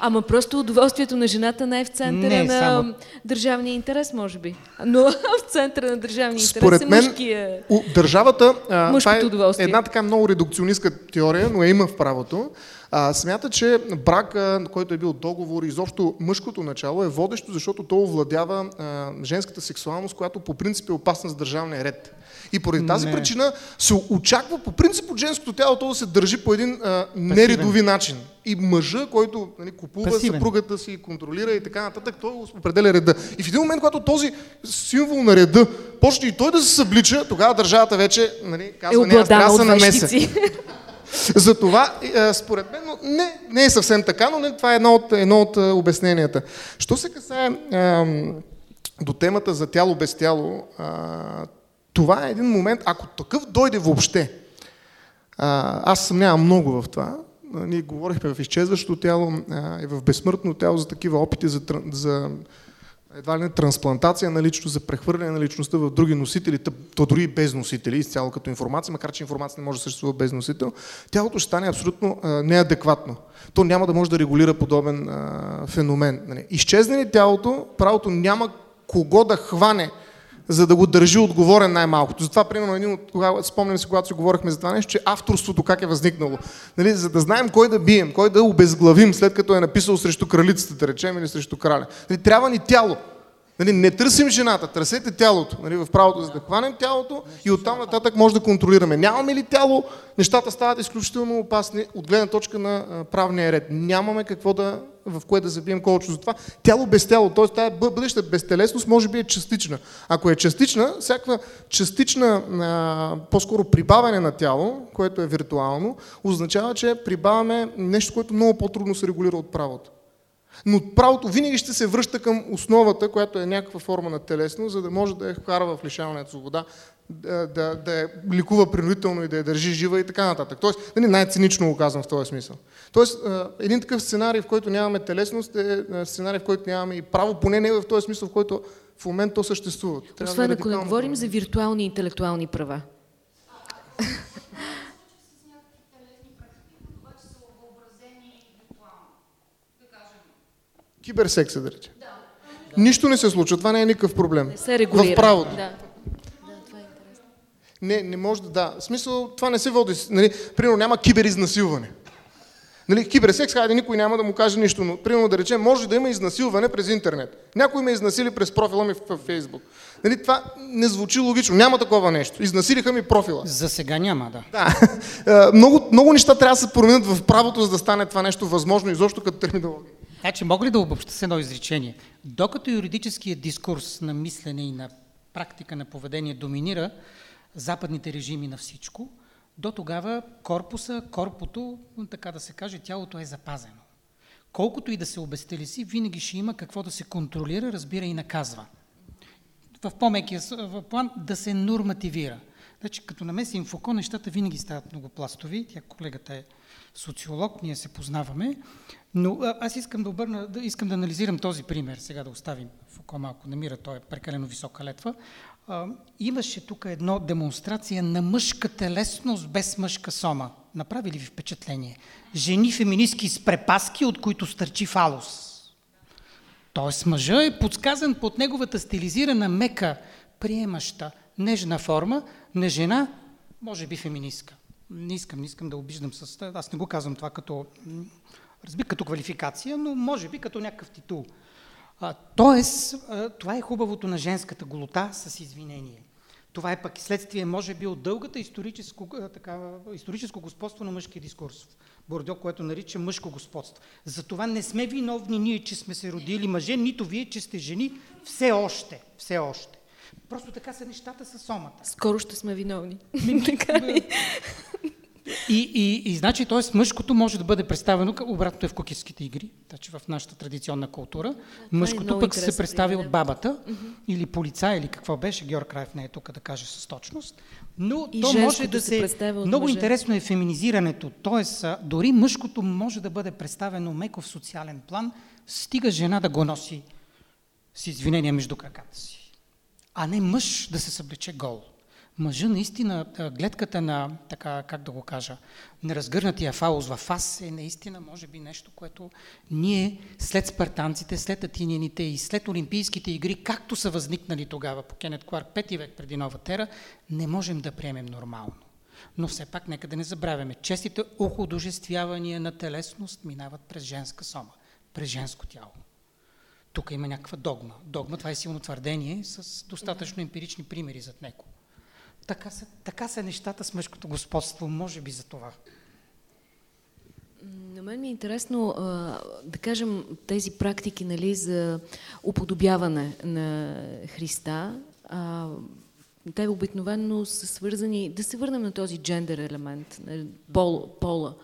Ама просто удоволствието на жената не е в центъра не, на само... държавния интерес, може би. Но в центъра на държавния интерес Според е мен, мъжкия... У, държавата, а, това е една така много редукционистка теория, но е има в правото. А, смята, че брак, който е бил договор, изобщо мъжкото начало е водещо, защото то овладява а, женската сексуалност, която по принцип е опасна за държавния ред. И поради тази Не. причина се очаква по принцип от женското тяло то да се държи по един а, нередови начин. И мъжа, който нали, купува Пасивен. съпругата си, контролира и така нататък, той определя реда. И в един момент, когато този символ на реда почне и той да се съблича, тогава държавата вече нали, казва, е не, аз трябва да се намеся. Затова, според мен, не, не е съвсем така, но не, това е едно от, едно от обясненията. Що се касае а, до темата за тяло без тяло, а, това е един момент, ако такъв дойде въобще, аз съмнявам много в това, ние говорихме в изчезващото тяло и в безсмъртно тяло за такива опити за, за едва ли не трансплантация на личност, за прехвърляне на личността в други носители, то дори без носители, изцяло като информация, макар че информация не може да съществува без носител, тялото ще стане абсолютно неадекватно. То няма да може да регулира подобен феномен. Нали. Изчезне ли тялото, правото няма кого да хване за да го държи отговорен най-малкото. Затова, примерно, един от, кога, спомням си, когато си говорихме за това нещо, че авторството как е възникнало. Нали, за да знаем кой да бием, кой да обезглавим, след като е написал срещу кралицата, да речем, или срещу краля. Нали, трябва ни тяло. Нали, не търсим жената, търсете тялото. Нали, в правото за да хванем тялото и оттам нататък може да контролираме. Нямаме ли тяло, нещата стават изключително опасни от гледна точка на правния ред. Нямаме какво да в кое да забием колчо. Затова тяло без тяло, т.е. тази бъдеща безтелесност може би е частична. Ако е частична, всякаква частична, по-скоро прибавяне на тяло, което е виртуално, означава, че прибавяме нещо, което много по-трудно се регулира от правото. Но правото винаги ще се връща към основата, която е някаква форма на телесно, за да може да я вкара в лишаване от свобода, да, да, да я ликува принудително и да я държи жива и така нататък. Тоест, нали, най-цинично го казвам в този смисъл. Тоест, един такъв сценарий, в който нямаме телесност, е сценарий, в който нямаме и право, поне не в този смисъл, в който в момента то съществува. Трябва Освен да ако не говорим за виртуални интелектуални права. Киберсекса, да рече. Да. Нищо не се случва, това не е никакъв проблем. Не се регулира. В правото. Да. Да, това е интересно. Не, не може да, да. В смисъл, това не се води. Нали, примерно няма киберизнасилване. Нали, киберсекс, хайде, никой няма да му каже нищо, но примерно да речем, може да има изнасилване през интернет. Някой ме изнасили през профила ми в Фейсбук. Нали, това не звучи логично. Няма такова нещо. Изнасилиха ми профила. За сега няма, да. да. много, много неща трябва да се променят в правото, за да стане това нещо възможно, изобщо като терминология. Значи, мога ли да обобща с едно изречение? Докато юридическият дискурс на мислене и на практика на поведение доминира западните режими на всичко, до тогава корпуса, корпото, така да се каже, тялото е запазено. Колкото и да се обестелиси, винаги ще има какво да се контролира, разбира и наказва. В по-мекия план да се нормативира. Значи, като намесим Фуко, нещата винаги стават многопластови. Тя колегата е социолог, ние се познаваме. Но аз искам да обърна, да, искам да анализирам този пример, сега да оставим Фуко малко, намира, той е прекалено висока летва. А, имаше тук едно демонстрация на мъжка телесност без мъжка сома. Направи ли ви впечатление? Жени феминистки с препаски, от които стърчи фалос. Тоест мъжа е подсказан под неговата стилизирана мека, приемаща, нежна форма на жена, може би феминистка. Не искам, не искам да обиждам с... Аз не го казвам това като... Разби като квалификация, но може би като някакъв титул. А, тоест, а, това е хубавото на женската голота с извинение. Това е пък следствие, може би, от дългата историческо, така, историческо господство на мъжкия дискурс. Бордо, което нарича мъжко господство. Затова не сме виновни ние, че сме се родили мъже, нито вие, че сте жени, все още. Все още. Просто така са нещата с сомата. Скоро ще сме виновни. така и, и, и значи, т.е. мъжкото може да бъде представено, обратното е в кукиските игри, значи в нашата традиционна култура. Да, е мъжкото е пък се представи от бабата, mm-hmm. или полицай, или какво беше, Георг Крайф не е тук да каже с точност. Но и то може да се... се много мъже. интересно е феминизирането, т.е. дори мъжкото може да бъде представено меко в социален план, стига жена да го носи с извинения между краката си а не мъж да се съблече гол. Мъжа наистина, гледката на, така, как да го кажа, неразгърнатия фаус в фас е наистина, може би, нещо, което ние след спартанците, след атиняните и след Олимпийските игри, както са възникнали тогава по Кенет Кларк, пети век преди нова тера, не можем да приемем нормално. Но все пак нека да не забравяме, честите охудожествявания на телесност минават през женска сома, през женско тяло. Тук има някаква догма. Догма, това е силно твърдение с достатъчно емпирични примери зад него. Така са, така са нещата с мъжкото господство, може би за това. На мен ми е интересно, да кажем, тези практики нали, за уподобяване на Христа, те обикновено са свързани, да се върнем на този джендер елемент, пол, пола,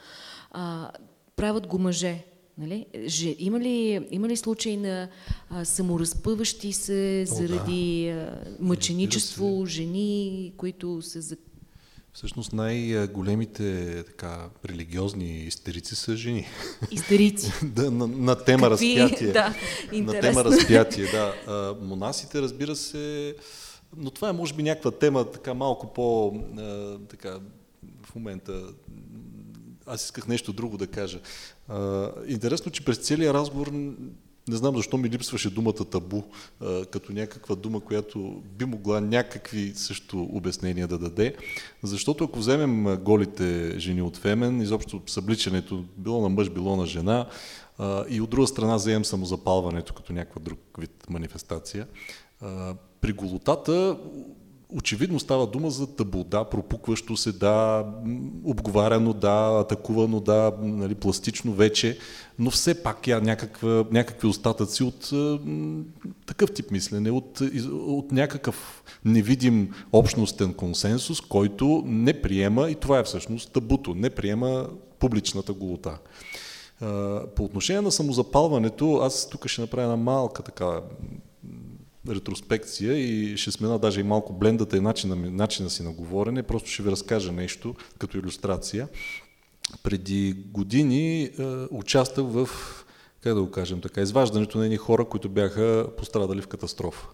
правят го мъже. Нали? Же, има, ли, има ли случаи на а, саморазпъващи се О, заради да. а, мъченичество, жени, които се за... Всъщност най-големите така, религиозни истерици са жени. Истерици. да, на, на тема Какви? разпятие. да, на тема разпятие, да. А, монасите, разбира се, но това е може би някаква тема така малко по а, така, в момента аз исках нещо друго да кажа. Интересно, че през целия разговор не знам защо ми липсваше думата табу, като някаква дума, която би могла някакви също обяснения да даде. Защото ако вземем голите жени от Фемен, изобщо събличането било на мъж, било на жена, и от друга страна вземем самозапалването като някаква друг вид манифестация, а, при голотата очевидно става дума за табу, да, пропукващо се, да, обговаряно, да, атакувано, да, нали, пластично вече, но все пак я някаква, някакви остатъци от такъв тип мислене, от, от някакъв невидим общностен консенсус, който не приема, и това е всъщност табуто, не приема публичната голота. По отношение на самозапалването, аз тук ще направя една малка така ретроспекция и ще смена даже и малко блендата и начина, начина си на говорене. Просто ще ви разкажа нещо като иллюстрация. Преди години е, участвах в, как да го кажем така, изваждането на едни хора, които бяха пострадали в катастрофа.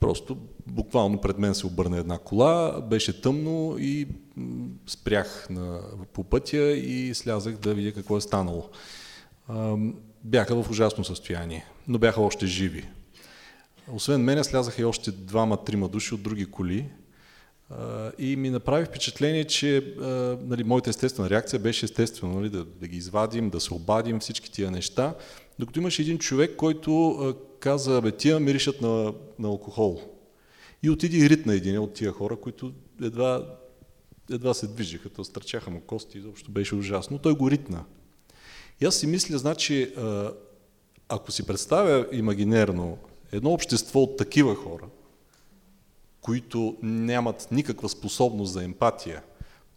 Просто буквално пред мен се обърна една кола, беше тъмно и спрях на, по пътя и слязах да видя какво е станало. Бяха в ужасно състояние, но бяха още живи. Освен мене слязаха и още двама-трима души от други коли. И ми направи впечатление, че нали, моята естествена реакция беше естествено нали, да, да ги извадим, да се обадим, всички тия неща. Докато имаше един човек, който каза, бе, тия миришат на, на алкохол. И отиди и ритна един от тия хора, които едва, едва се движиха, то стърчаха му кости, изобщо беше ужасно. Той го ритна. И аз си мисля, значи, ако си представя имагинерно едно общество от такива хора, които нямат никаква способност за емпатия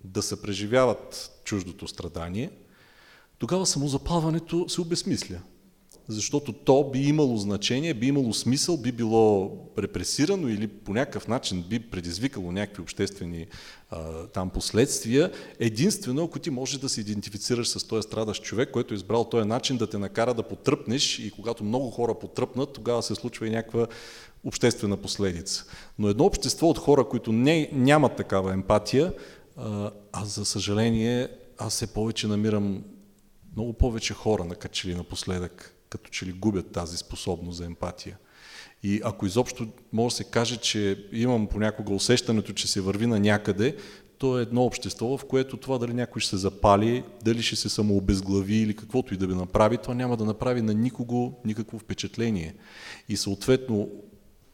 да се преживяват чуждото страдание, тогава самозапалването се обесмисля защото то би имало значение, би имало смисъл, би било репресирано или по някакъв начин би предизвикало някакви обществени а, там последствия, единствено ако ти можеш да се идентифицираш с този страдащ човек, който е избрал този начин да те накара да потръпнеш и когато много хора потръпнат, тогава се случва и някаква обществена последица. Но едно общество от хора, които не, нямат такава емпатия, а, а за съжаление аз все повече намирам много повече хора накачили напоследък, като че ли губят тази способност за емпатия. И ако изобщо може да се каже, че имам понякога усещането, че се върви на някъде, то е едно общество, в което това дали някой ще се запали, дали ще се самообезглави или каквото и да би направи, това няма да направи на никого никакво впечатление. И съответно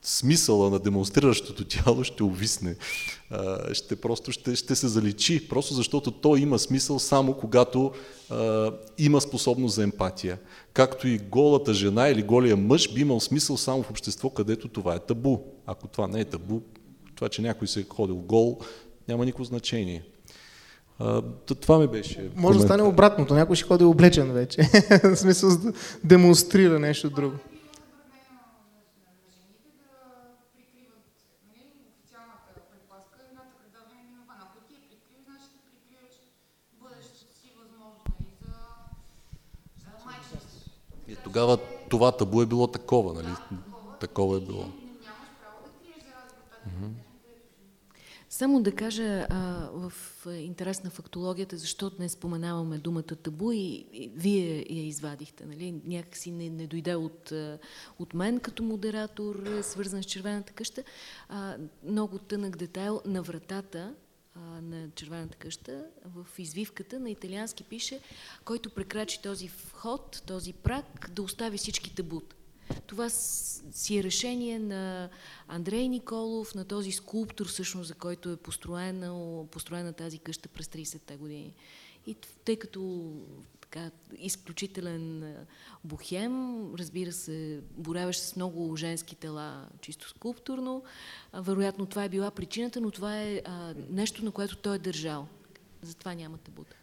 смисъла на демонстриращото тяло ще увисне. Ще просто ще, ще се заличи, просто защото то има смисъл само когато а, има способност за емпатия. Както и голата жена или голия мъж би имал смисъл само в общество, където това е табу. Ако това не е табу, това, че някой се е ходил гол, няма никакво значение. А, това ми беше. Може да стане обратното. Някой ще ходи облечен вече. в смисъл да демонстрира нещо друго. Тогава това табу е било такова, нали? Такова е било. Само да кажа а, в интерес на фактологията, защо не споменаваме думата табу и, и вие я извадихте. Нали? Някакси не, не дойде от, от мен като модератор, свързан с червената къща. А, много тънък детайл на вратата на червената къща, в извивката на италиански пише, който прекрачи този вход, този прак, да остави всички табут. Това си е решение на Андрей Николов, на този скулптор, всъщност, за който е построена, построена тази къща през 30-те години. И тъй като така, изключителен бухем, разбира се, бораваш с много женски тела, чисто скулптурно. Вероятно това е била причината, но това е а, нещо, на което той е държал. Затова няма табута.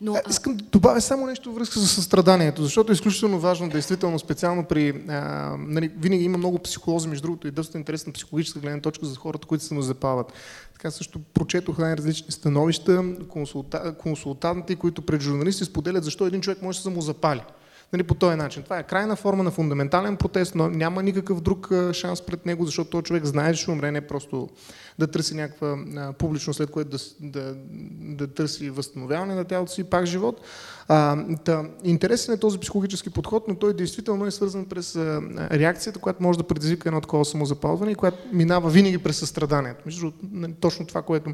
Но, а... Искам да добавя само нещо връзка с състраданието, защото е изключително важно, действително, специално при... А, нали, винаги има много психолози, между другото, и доста интересна психологическа гледна точка за хората, които се запават. Така също прочетох най-различни становища, консулта, консултанти, които пред журналисти споделят защо един човек може да се самозапали нали, по този начин. Това е крайна форма на фундаментален протест, но няма никакъв друг шанс пред него, защото този човек знае, че ще умре, не просто да търси някаква а, публично, след което да, да, да търси възстановяване на тялото си, пак живот. А, та, интересен е този психологически подход, но той действително е свързан през а, реакцията, която може да предизвика едно такова самозапалване и която минава винаги през състраданието. Между нали, точно това, което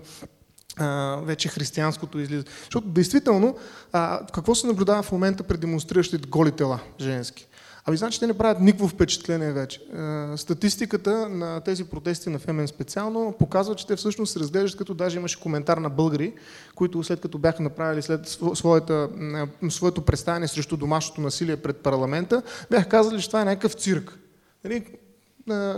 а, вече християнското излиза. Защото действително, а, какво се наблюдава в момента пред демонстриращите голи тела женски? Ами значи те не правят никакво впечатление вече. Е, статистиката на тези протести на Фемен специално показва, че те всъщност се разглеждат като даже имаше коментар на българи, които след като бяха направили след своята, своето представяне срещу домашното насилие пред парламента, бяха казали, че това е някакъв цирк. Нали,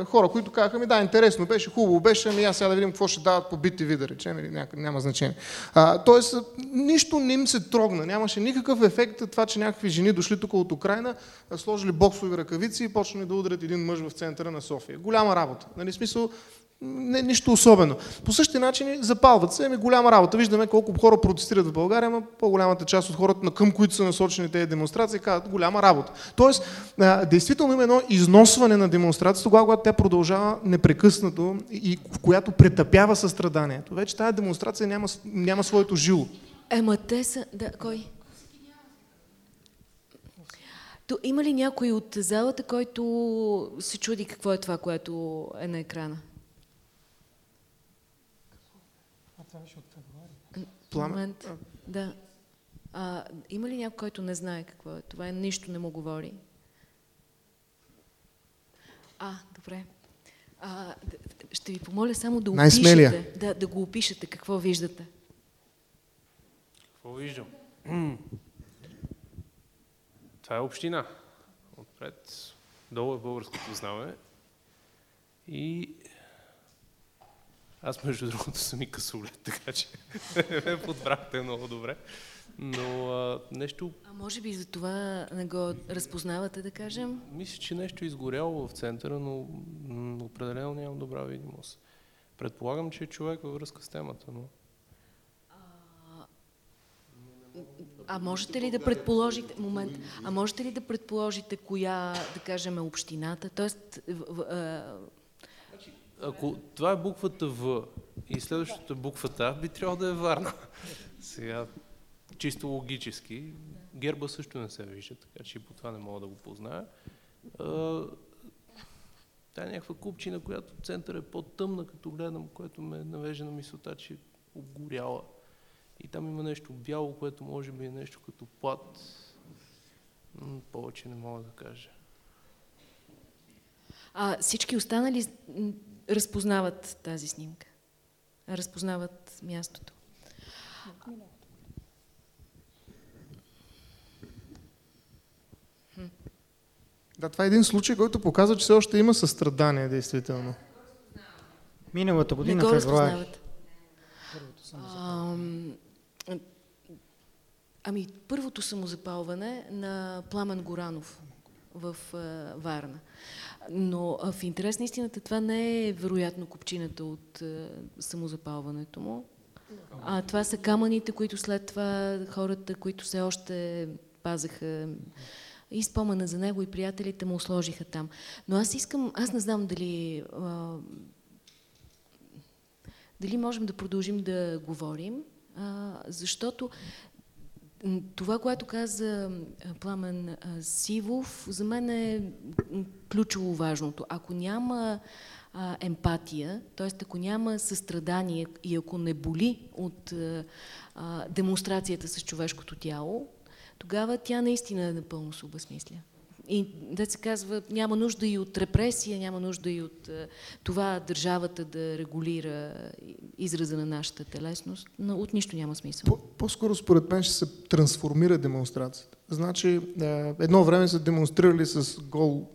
хора, които казаха ми, да, интересно беше, хубаво беше, ами аз сега да видим какво ще дават по BTV, да речем, или някак, няма значение. А, тоест, нищо не им се трогна, нямаше никакъв ефект това, че някакви жени дошли тук от Украина, сложили боксови ръкавици и почнали да удрят един мъж в центъра на София. Голяма работа. Нали, смисъл, не, нищо особено. По същия начин запалват се, ами голяма работа. Виждаме колко хора протестират в България, но по-голямата част от хората, към които са насочени тези демонстрации, казват голяма работа. Тоест, действително има едно износване на демонстрацията, тогава, когато тя продължава непрекъснато и в която претъпява състраданието. Вече тази демонстрация няма, няма своето жило. Ема те са... Да, кой? То, има ли някой от залата, който се чуди какво е това, което е на екрана? това беше от февруари. Пламен? Момент. Да. А, има ли някой, който не знае какво е? Това е нищо не му говори. А, добре. А, ще ви помоля само да опишете, да, да го опишете, какво виждате. Какво виждам? Това е община. Отпред, долу е българското знаме. И аз между другото съм и късолет, така че ме подбрахте много добре. Но а, нещо... А може би за това не го разпознавате, да кажем? Мисля, че нещо е изгоряло в центъра, но определено нямам добра видимост. Предполагам, че е човек във връзка с темата, но... А можете ли да предположите, момент, а можете ли да предположите коя, да кажем, е общината? Тоест, ако това е буквата В и следващата буквата А, би трябвало да е Варна. Сега, чисто логически, герба също не се вижда, така че по това не мога да го позная. Та е някаква купчина, която център е по-тъмна, като гледам, което ме навежда на мисълта, че е обгоряла. И там има нещо бяло, което може би е нещо като плат. Повече не мога да кажа. А всички останали разпознават тази снимка. Разпознават мястото. Да, това е един случай, който показва, че все още има състрадание, действително. Миналата година, Не февруари. ами, първото самозапалване на Пламен Горанов в Варна. Но в интерес на истината това не е вероятно купчината от самозапалването му. А това са камъните, които след това хората, които все още пазаха и спомена за него и приятелите му сложиха там. Но аз искам, аз не знам дали а, дали можем да продължим да говорим, а, защото това, което каза Пламен Сивов, за мен е ключово важното. Ако няма емпатия, т.е. ако няма състрадание и ако не боли от демонстрацията с човешкото тяло, тогава тя наистина е напълно се обесмисля. И да се казва, няма нужда и от репресия, няма нужда и от uh, това държавата да регулира израза на нашата телесност, но от нищо няма смисъл. По-скоро според мен ще се трансформира демонстрацията. Значи, едно време са демонстрирали с гол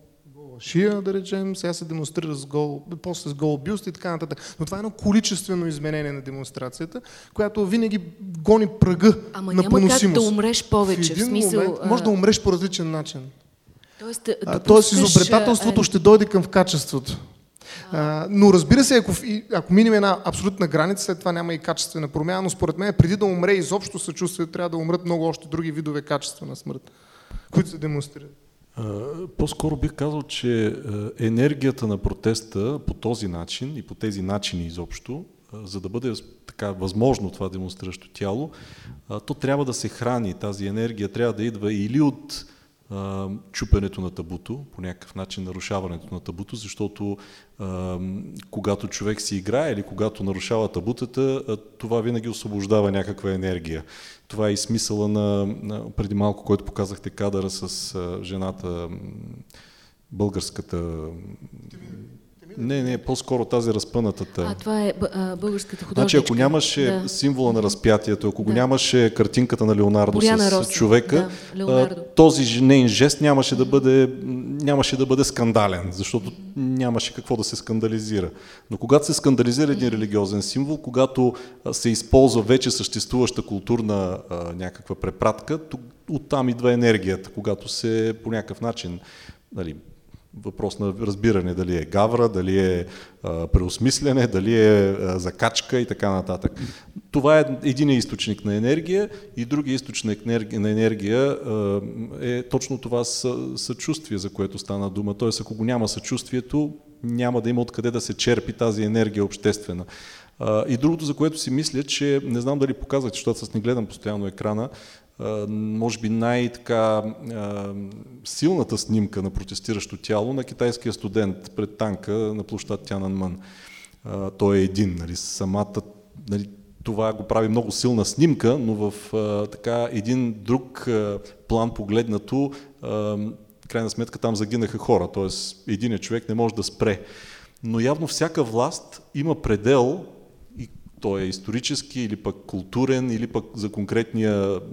шия, да речем, сега се демонстрира с гол, после с гол бюст и така нататък. Но това е едно количествено изменение на демонстрацията, която винаги гони пръга Ама на поносимост. Ама няма как да умреш повече. В, един в смисъл, момент може да умреш по различен начин. Тоест, да Тоест изобретателството а, ще дойде към качеството. А, но разбира се, ако, ако минем една абсолютна граница, след това няма и качествена промяна, но според мен преди да умре изобщо съчувствие, трябва да умрат много още други видове качества на смърт, които се демонстрират. По-скоро бих казал, че енергията на протеста по този начин и по тези начини изобщо, за да бъде така възможно това демонстриращо тяло, то трябва да се храни. Тази енергия трябва да идва или от а, чупенето на табуто, по някакъв начин нарушаването на табуто, защото а, когато човек си играе или когато нарушава табутата, а, това винаги освобождава някаква енергия. Това е и смисъла на, на преди малко, който показахте кадъра с а, жената, българската не, не, по-скоро тази разпънатата. А, това е българската художничка. Значи, ако нямаше да. символа на разпятието, ако да. го нямаше картинката на Леонардо Боряна с Роса. човека, да, този нейн жест нямаше да, бъде, нямаше да бъде скандален, защото нямаше какво да се скандализира. Но когато се скандализира един религиозен символ, когато се използва вече съществуваща културна а, някаква препратка, оттам идва енергията, когато се по някакъв начин нали, въпрос на разбиране, дали е гавра, дали е а, преосмислене, дали е а, закачка и така нататък. Това е един източник на енергия и другия източник на енергия а, е точно това съчувствие, за което стана дума. Тоест, ако го няма съчувствието, няма да има откъде да се черпи тази енергия обществена. И другото, за което си мисля, че не знам дали показвате, защото аз не гледам постоянно екрана, може би най-така силната снимка на протестиращо тяло на китайския студент пред танка на площад Тянанмън. Той е един, нали, самата, нали, това го прави много силна снимка, но в така един друг план погледнато, крайна сметка там загинаха хора, т.е. един човек не може да спре. Но явно всяка власт има предел той е исторически или пък културен, или пък за,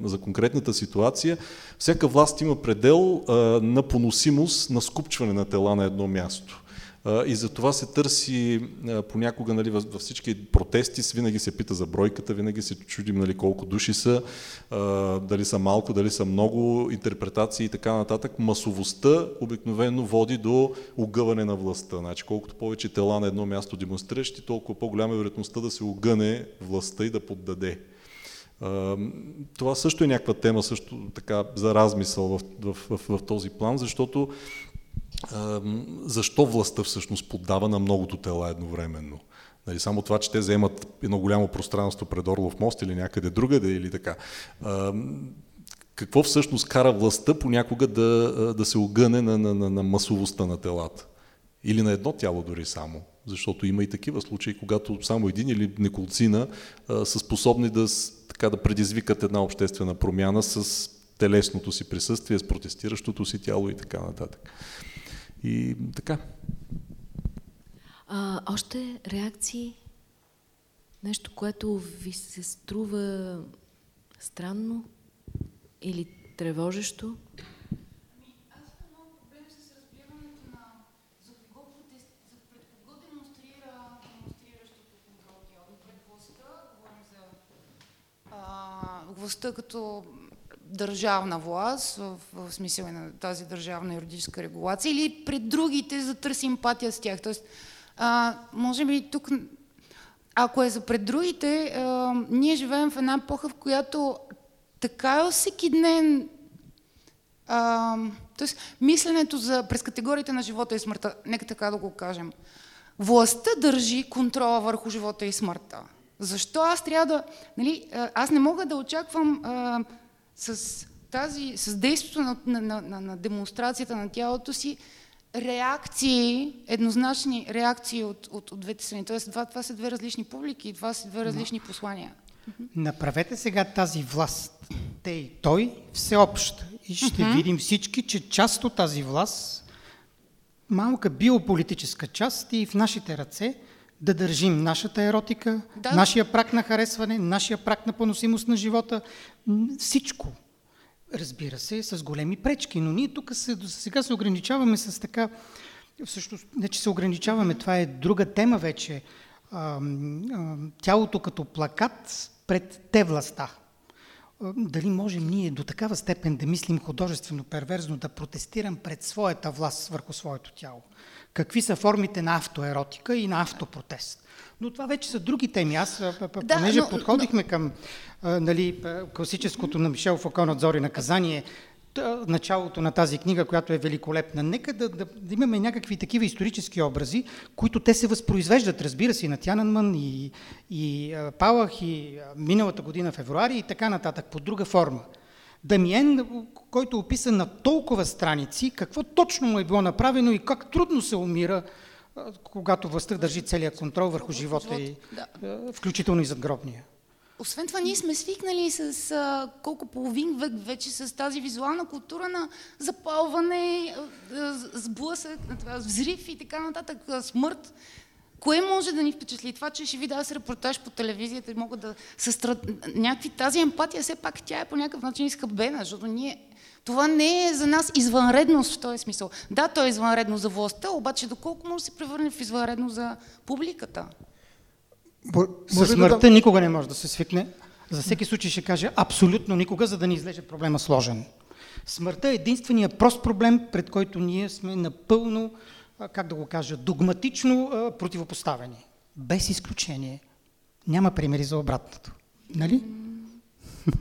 за конкретната ситуация, всяка власт има предел а, на поносимост на скупчване на тела на едно място. И за това се търси понякога нали, във всички протести, винаги се пита за бройката, винаги се чудим нали, колко души са, дали са малко, дали са много, интерпретации и така нататък. Масовостта обикновено води до огъване на властта. Значи, колкото повече тела на едно място демонстриращи, толкова по-голяма е вероятността да се огъне властта и да поддаде. Това също е някаква тема също така за размисъл в, в, в, в този план, защото защо властта всъщност поддава на многото тела едновременно. Нали, само това, че те заемат едно голямо пространство пред Орлов мост или някъде другаде или така. Какво всъщност кара властта понякога да, да се огъне на, на, на, на масовостта на телата? Или на едно тяло дори само. Защото има и такива случаи, когато само един или неколцина са способни да, така, да предизвикат една обществена промяна с телесното си присъствие, с протестиращото си тяло и така нататък. И така. А, още реакции? Нещо, което ви се струва странно или тревожещо? властта като държавна власт, в, в смисъл на тази държавна юридическа регулация, или пред другите за търси емпатия с тях. Тоест, а, може би тук, ако е за пред другите, а, ние живеем в една епоха, в която така е всеки ден а, Тоест, мисленето за, през категориите на живота и смъртта, нека така да го кажем, властта държи контрола върху живота и смъртта. Защо аз трябва да... Нали, аз не мога да очаквам а, с, тази, с действието на, на, на, на демонстрацията на тялото си, реакции, еднозначни реакции от, от, от двете страни. Тоест, това, това са две различни публики, това са две различни послания. Направете сега тази власт, те и той, всеобща. И ще uh-huh. видим всички, че част от тази власт, малка биополитическа част и в нашите ръце, да държим нашата еротика, да. нашия прак на харесване, нашия прак на поносимост на живота, всичко. Разбира се, с големи пречки, но ние тук се, сега се ограничаваме с така, всъщност не че се ограничаваме, това е друга тема вече, а, а, тялото като плакат пред те властта. Дали можем ние до такава степен да мислим художествено, перверзно, да протестирам пред своята власт върху своето тяло? Какви са формите на автоеротика и на автопротест. Но това вече са други теми. Аз, да, понеже но, подходихме но... към а, нали, класическото на Мишел Фоко надзор и наказание, началото на тази книга, която е великолепна. Нека да, да, да имаме някакви такива исторически образи, които те се възпроизвеждат, разбира се, и на Тянанман, и, и Палах, и миналата година, февруари и така нататък, под друга форма. Дамиен, който описа на толкова страници, какво точно му е било направено и как трудно се умира, когато властта държи целият контрол върху живота и Да. включително и задгробния. Освен това, ние сме свикнали с а, колко половин век вече с тази визуална култура на запалване, а, сблъсък, на това, взрив и така нататък, смърт. Кое може да ни впечатли? Това, че ще ви дава с репортаж по телевизията и могат да състрад... Някакви тази емпатия, все пак тя е по някакъв начин изхъбена, защото ние... Това не е за нас извънредност в този смисъл. Да, то е извънредно за властта, обаче доколко може да се превърне в извънредно за публиката? Мо- С да смъртта дам- никога не може да се свикне. За всеки случай ще кажа абсолютно никога, за да не излезе проблема сложен. Смъртта е единствения прост проблем, пред който ние сме напълно, как да го кажа, догматично противопоставени. Без изключение. Няма примери за обратното. Нали?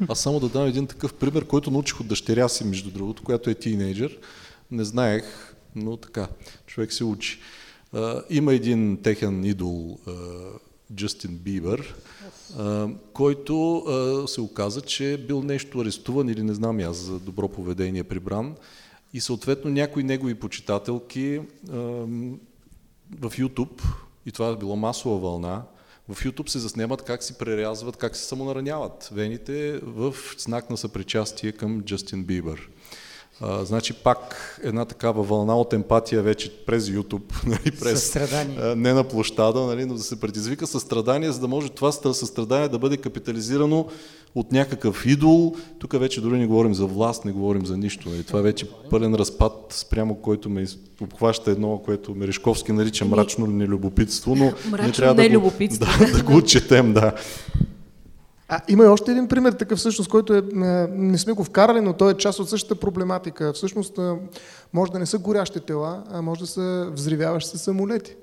Аз само да дам един такъв пример, който научих от дъщеря си, между другото, която е тинейджър. Не знаех, но така, човек се учи. Има един техен идол, а, Джастин Бибър, който се оказа, че бил нещо арестуван или не знам аз за добро поведение прибран. И съответно някои негови почитателки в YouTube, и това е било масова вълна, в YouTube се заснемат как си прерязват, как се самонараняват вените в знак на съпричастие към Джастин Бибър. А, значи пак една такава вълна от емпатия вече през YouTube, нали, през, Състрадание. а, не на площада, нали, но да се предизвика състрадание, за да може това стра- състрадание да бъде капитализирано от някакъв идол. Тук вече дори не говорим за власт, не говорим за нищо. Нали. Това вече е пълен разпад, спрямо който ме обхваща едно, което Мерешковски нарича мрачно нелюбопитство, но не Мрачно трябва да го, нелюбопитство. да, да го отчетем, да. А, има и още един пример такъв всъщност, който е, не сме го вкарали, но той е част от същата проблематика. Всъщност може да не са горящи тела, а може да са взривяващи се самолети.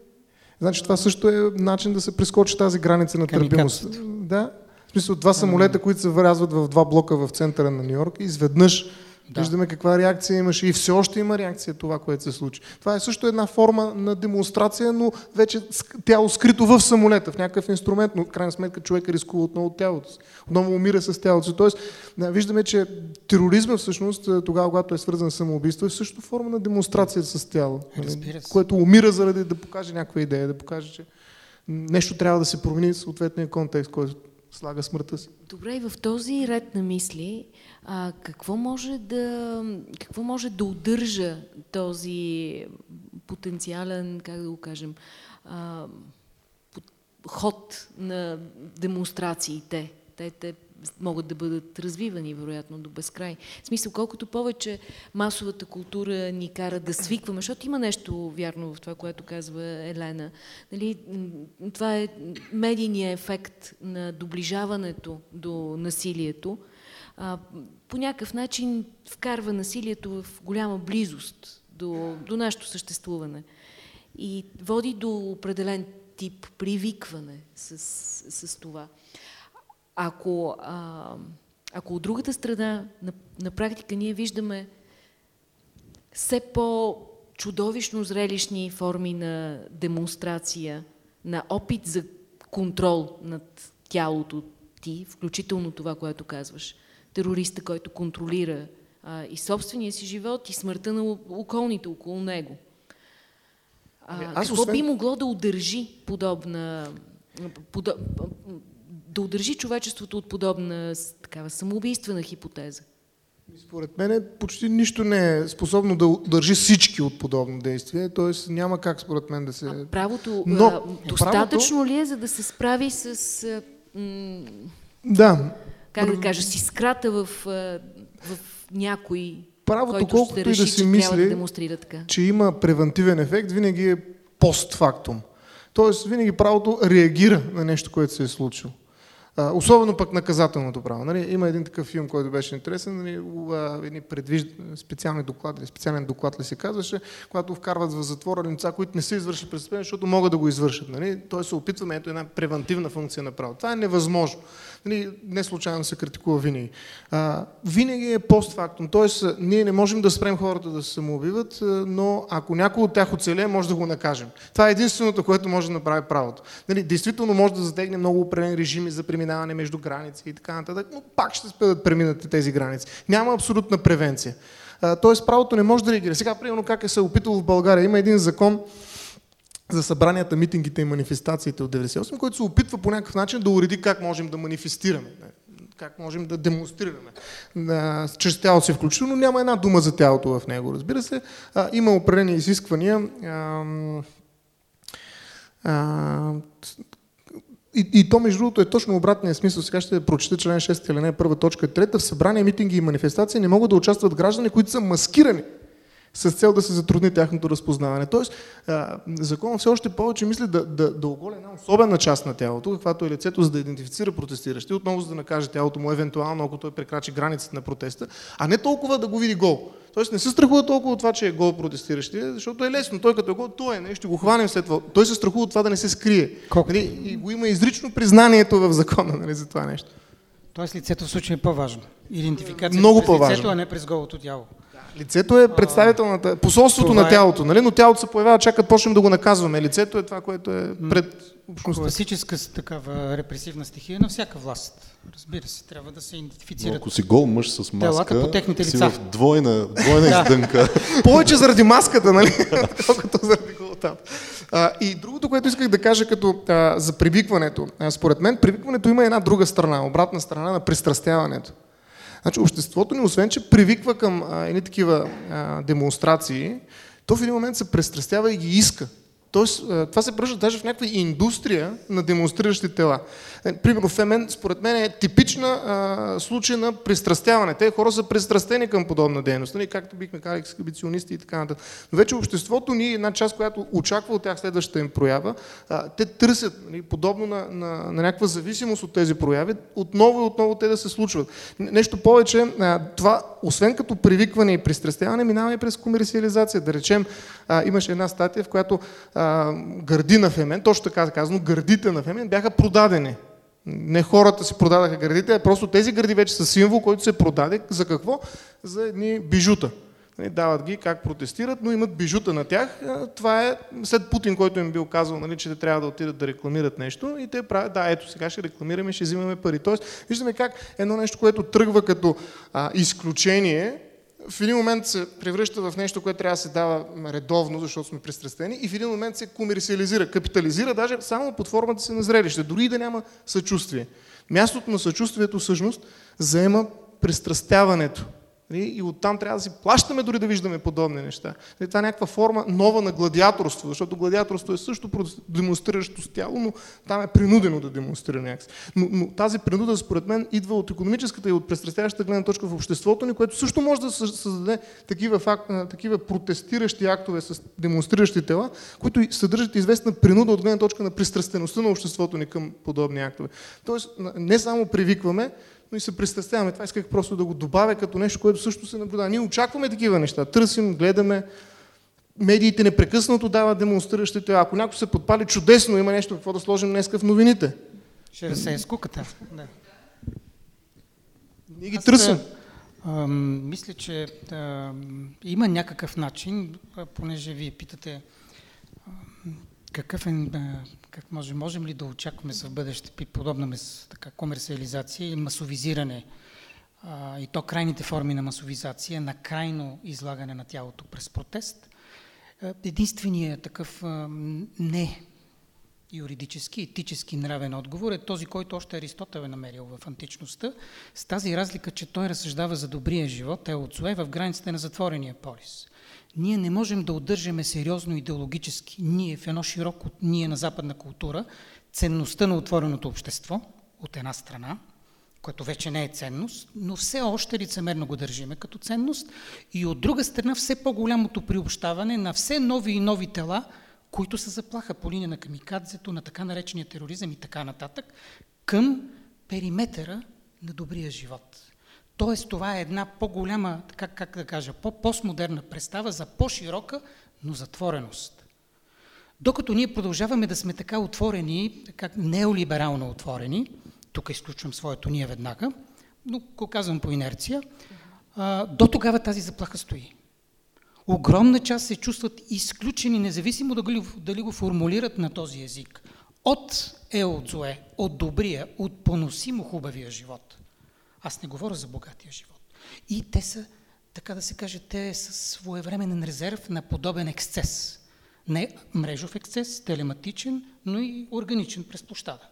Значи това също е начин да се прескочи тази граница на търпимост. Да. В смисъл, два самолета, които се врязват в два блока в центъра на Нью Йорк, изведнъж Да. виждаме каква реакция имаше и все още има реакция това, което се случи. Това е също една форма на демонстрация, но вече тяло скрито в самолета, в някакъв инструмент, но в крайна сметка човека рискува отново тялото си. Отново умира с тялото си. Тоест, да, виждаме, че тероризма всъщност, е, тогава, когато е свързан с самоубийство, е също форма на демонстрация с тяло. нали, Разбира се. Което умира заради да покаже някаква идея, да покаже, че нещо трябва да се промени в съответния контекст, който слага смъртта си. Добре, и в този ред на мисли, а, какво, може да, какво може да удържа този потенциален, как да го кажем, а, ход на демонстрациите? Те, те могат да бъдат развивани, вероятно, до безкрай. В смисъл, колкото повече масовата култура ни кара да свикваме, защото има нещо вярно в това, което казва Елена. Нали, това е медийният ефект на доближаването до насилието. А, по някакъв начин вкарва насилието в голяма близост до, до нашето съществуване и води до определен тип привикване с, с това. Ако, а, ако от другата страна на, на практика ние виждаме все по-чудовищно зрелищни форми на демонстрация, на опит за контрол над тялото ти, включително това, което казваш. Терориста, който контролира а, и собствения си живот, и смъртта на околните около него. Ами, А, аз какво освен- би могло да удържи подобна... Подо, да удържи човечеството от подобна такава самоубийствена хипотеза? Според мен почти нищо не е способно да държи всички от подобно действие, т.е. няма как според мен да се... А правото Но, а, достатъчно правото- ли е, за да се справи с, м, Да, как да кажа, с искрата в, в някой, Правото, който колкото ще и да реши, си че мисли, да демонстрира така? че има превентивен ефект, винаги е постфактум. Тоест, винаги правото реагира на нещо, което се е случило. Особено пък наказателното право. Нали? Има един такъв филм, който беше интересен, нали? едни предвижда, специални доклади, или специален доклад ли се казваше, когато вкарват в затвора лица, които не са извършили престъпление, защото могат да го извършат. Нали? Той се опитваме, ето една превентивна функция на право. Това е невъзможно. Нали? Не случайно се критикува винаги. А, винаги е постфактум. А, ние не можем да спрем хората да се самоубиват, но ако някой от тях оцелее, може да го накажем. Това е единственото, което може да направи правото. Нали? Действително може да затегне много определени режими за преминаване между граници и така нататък, но пак ще спедат преминат тези граници. Няма абсолютна превенция. Тоест правото не може да реагира. Сега, примерно, как е се опитало в България, има един закон, за събранията, митингите и манифестациите от 98, който се опитва по някакъв начин да уреди как можем да манифестираме, как можем да демонстрираме да, чрез тялото си включително. Няма една дума за тялото в него, разбира се. А, има определени изисквания. А, а, и, и то, между другото, е точно обратния смисъл. Сега ще прочета член 6, алинея 1, точка 3. В събрания, митинги и манифестации не могат да участват граждани, които са маскирани с цел да се затрудни тяхното разпознаване. Тоест, законът все още повече мисли да, да, да оголи една особена част на тялото, каквато е лицето, за да идентифицира протестиращи, отново за да накаже тялото му, евентуално, ако той прекрачи границата на протеста, а не толкова да го види гол. Тоест не се страхува толкова от това, че е гол протестиращия, защото е лесно. Той като е гол, той е нещо, ще го хванем след това. Той се страхува от това да не се скрие. Нали? И го има изрично признанието в закона нали, за това нещо. Тоест лицето в случая е по-важно. Идентификацията Много през по-важно. лицето, а не през голото тяло. Лицето е представителната, посолството Това на е- тялото, нали? но тялото се появява чак като почнем да го наказваме. Лицето е това, което е пред общността. Класическа такава репресивна стихия на всяка власт. Разбира се, трябва да се Но идентифицират. ако си гол мъж с маска, Телата по техните си лица. в двойна, двойна издънка. Повече заради маската, нали? Колкото заради голотата. А, и другото, което исках да кажа като а, за привикването. А, според мен привикването има една друга страна, обратна страна на пристрастяването. Значи обществото ни, освен че привиква към едни такива а, демонстрации, то в един момент се престрастява и ги иска. Тоест, а, това се превръща даже в някаква индустрия на демонстриращи тела. Е, Примерно, Фемен, според мен е типична а, случай на пристрастяване. Те хора са пристрастени към подобна дейност, нали? както бихме казали, ексхибиционисти и така нататък. Но вече обществото ни, една част, която очаква от тях следващата им проява, а, те търсят, нали, подобно на, на, на някаква зависимост от тези прояви, отново и отново те да се случват. Нещо повече, а, това, освен като привикване и пристрастяване, минава и през комерциализация. Да речем, а, имаше една статия, в която а, гърди на Фемен, точно така казано, гърдите на Фемен бяха продадени. Не хората си продадаха гърдите, а просто тези гърди вече са символ, който се продаде. За какво? За едни бижута. Нали, Дават ги как протестират, но имат бижута на тях. Това е след Путин, който им бил казал, нали, че те трябва да отидат да рекламират нещо и те правят, да, ето сега ще рекламираме, ще взимаме пари. Тоест, виждаме как едно нещо, което тръгва като а, изключение, в един момент се превръща в нещо, което трябва да се дава редовно, защото сме пристрастени, и в един момент се комерциализира, капитализира даже само под формата си на зрелище, дори и да няма съчувствие. Мястото на съчувствието всъщност заема пристрастяването. Нали? И оттам трябва да си плащаме дори да виждаме подобни неща. Нали, Това е някаква форма нова на гладиаторство, защото гладиаторство е също демонстриращо с тяло, но там е принудено да демонстрира някакси. Но, но тази принуда, според мен, идва от економическата и от престрастяващата гледна точка в обществото ни, което също може да съ- създаде такива, факт, такива протестиращи актове с демонстриращи тела, които съдържат известна принуда от гледна точка на пристрастеността на обществото ни към подобни актове. Тоест, не само привикваме, но и се пристрастяваме. Това исках просто да го добавя като нещо, което също се наблюдава. Ние очакваме такива неща. Търсим, гледаме. Медиите непрекъснато дават демонстриращите. Ако някой се подпали, чудесно, има нещо какво да сложим днеска в новините. Ще разсея скуката. Да. Ние ги Аз, търсим. а, ам, мисля, че ам, има някакъв начин, а, понеже вие питате ам, какъв е, а, как може, можем ли да очакваме за в бъдеще при подобна мес, така, комерциализация и масовизиране а, и то крайните форми на масовизация, на крайно излагане на тялото през протест. Единственият такъв а, не юридически, етически нравен отговор е този, който още Аристотел е намерил в античността, с тази разлика, че той разсъждава за добрия живот, е отцое в границите на затворения полис. Ние не можем да удържаме сериозно идеологически, ние в едно широко, ние на западна култура, ценността на отвореното общество, от една страна, което вече не е ценност, но все още лицемерно го държиме като ценност, и от друга страна все по-голямото приобщаване на все нови и нови тела, които са заплаха по линия на камикадзето, на така наречения тероризъм и така нататък, към периметъра на добрия живот. Тоест това е една по-голяма, как, как да кажа, по-постмодерна представа за по-широка, но затвореност. Докато ние продължаваме да сме така отворени, как неолиберално отворени, тук изключвам своето ние веднага, но го казвам по инерция, до тогава тази заплаха стои. Огромна част се чувстват изключени, независимо дали, дали го формулират на този език, от е от зле, от добрия, от поносимо хубавия живот. Аз не говоря за богатия живот. И те са, така да се каже, те са своевременен резерв на подобен ексцес. Не мрежов ексцес, телематичен, но и органичен през площада.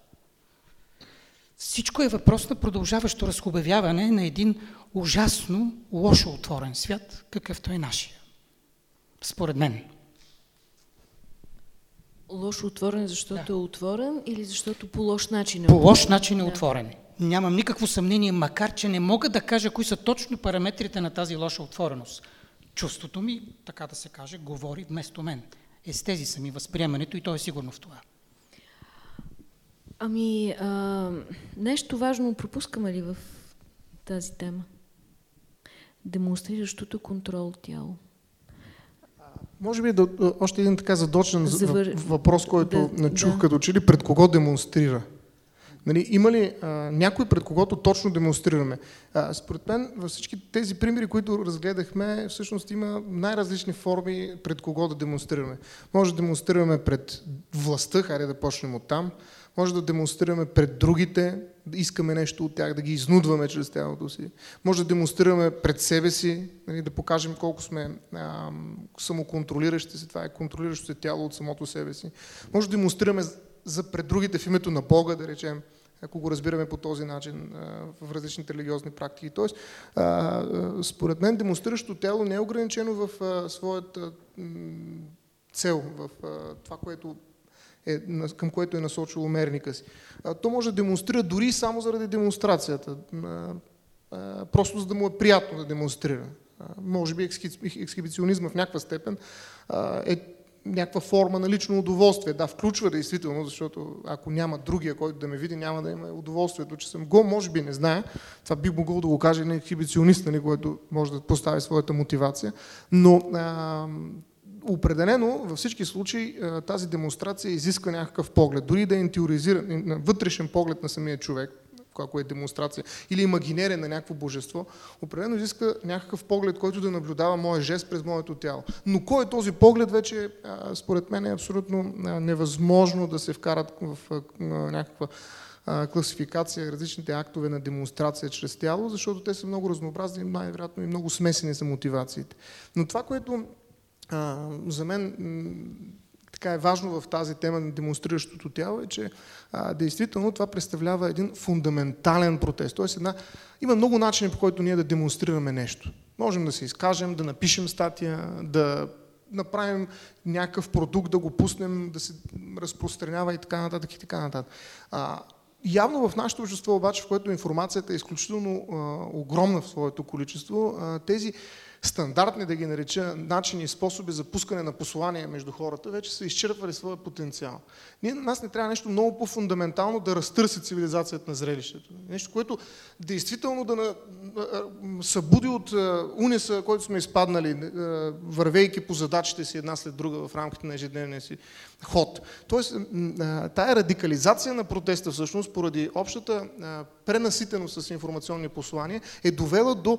Всичко е въпрос на продължаващо разхубавяване на един ужасно, лошо отворен свят, какъвто е нашия. Според мен. Лошо отворен, защото Да. е отворен или защото по лош начин е По лош начин е Да. отворен. Нямам никакво съмнение, макар че не мога да кажа кои са точно параметрите на тази лоша отвореност. Чувството ми, така да се каже, говори вместо мен. Естези са ми възприемането и то е сигурно в това. Ами, а, нещо важно пропускаме ли в тази тема? Демонстриращото контрол тяло. Може би да, още един така задочен Завър- въпрос, който да, начух да. като че ли пред кого демонстрира. Нали, има ли а, някой пред когото точно демонстрираме? А, според мен във всички тези примери, които разгледахме, всъщност има най-различни форми пред кого да демонстрираме. Може да демонстрираме пред властта, хайде да почнем от там. Може да демонстрираме пред другите, да искаме нещо от тях, да ги изнудваме чрез тялото си. Може да демонстрираме пред себе си, нали, да покажем колко сме а, самоконтролиращи се. Това е контролиращо се тяло от самото себе си. Може да демонстрираме за пред другите в името на Бога, да речем, ако го разбираме по този начин в различните религиозни практики. Тоест, според мен, демонстриращото тяло не е ограничено в своята цел, в това, което е, към което е насочило мерника си. То може да демонстрира дори само заради демонстрацията. Просто за да му е приятно да демонстрира. Може би ексхи- ексхибиционизма в някаква степен е някаква форма на лично удоволствие. Да, включва действително, защото ако няма другия, който да ме види, няма да има удоволствието, че съм го, може би не знае. Това би могъл да го каже един ексхибиционист, нали, който може да постави своята мотивация. Но а, определено във всички случаи тази демонстрация изисква някакъв поглед, дори да е на вътрешен поглед на самия човек, ако е демонстрация, или имагинерен на някакво божество, определено изисква някакъв поглед, който да наблюдава моя жест през моето тяло. Но кой е този поглед, вече според мен е абсолютно невъзможно да се вкарат в някаква класификация различните актове на демонстрация чрез тяло, защото те са много разнообразни най-вероятно и много смесени са мотивациите. Но това, което за мен така е важно в тази тема на демонстриращото тяло е, че а, действително това представлява един фундаментален протест. Тоест една, има много начини по който ние да демонстрираме нещо. Можем да се изкажем, да напишем статия, да направим някакъв продукт, да го пуснем, да се разпространява и така нататък и така нататък. А, Явно в нашето общество обаче, в което информацията е изключително а, огромна в своето количество, а, тези стандартни, да ги нареча, начини и способи за пускане на послания между хората, вече са изчерпвали своя потенциал. Ние, нас не трябва нещо много по-фундаментално да разтърси цивилизацията на зрелището. Нещо, което действително да събуди от унеса, който сме изпаднали, вървейки по задачите си една след друга в рамките на ежедневния си ход. Тоест, тая радикализация на протеста всъщност, поради общата пренаситеност с информационни послания, е довела до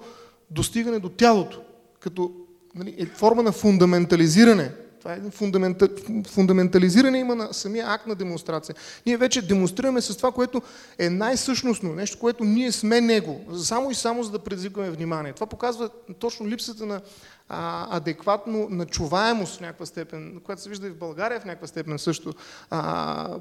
достигане до тялото, като нали, е форма на фундаментализиране. Това е фундамента, фундаментализиране има на самия акт на демонстрация. Ние вече демонстрираме с това, което е най-същностно, нещо, което ние сме него, само и само за да предизвикаме внимание. Това показва точно липсата на а, адекватно начуваемост в някаква степен, която се вижда и в България в някаква степен също. А,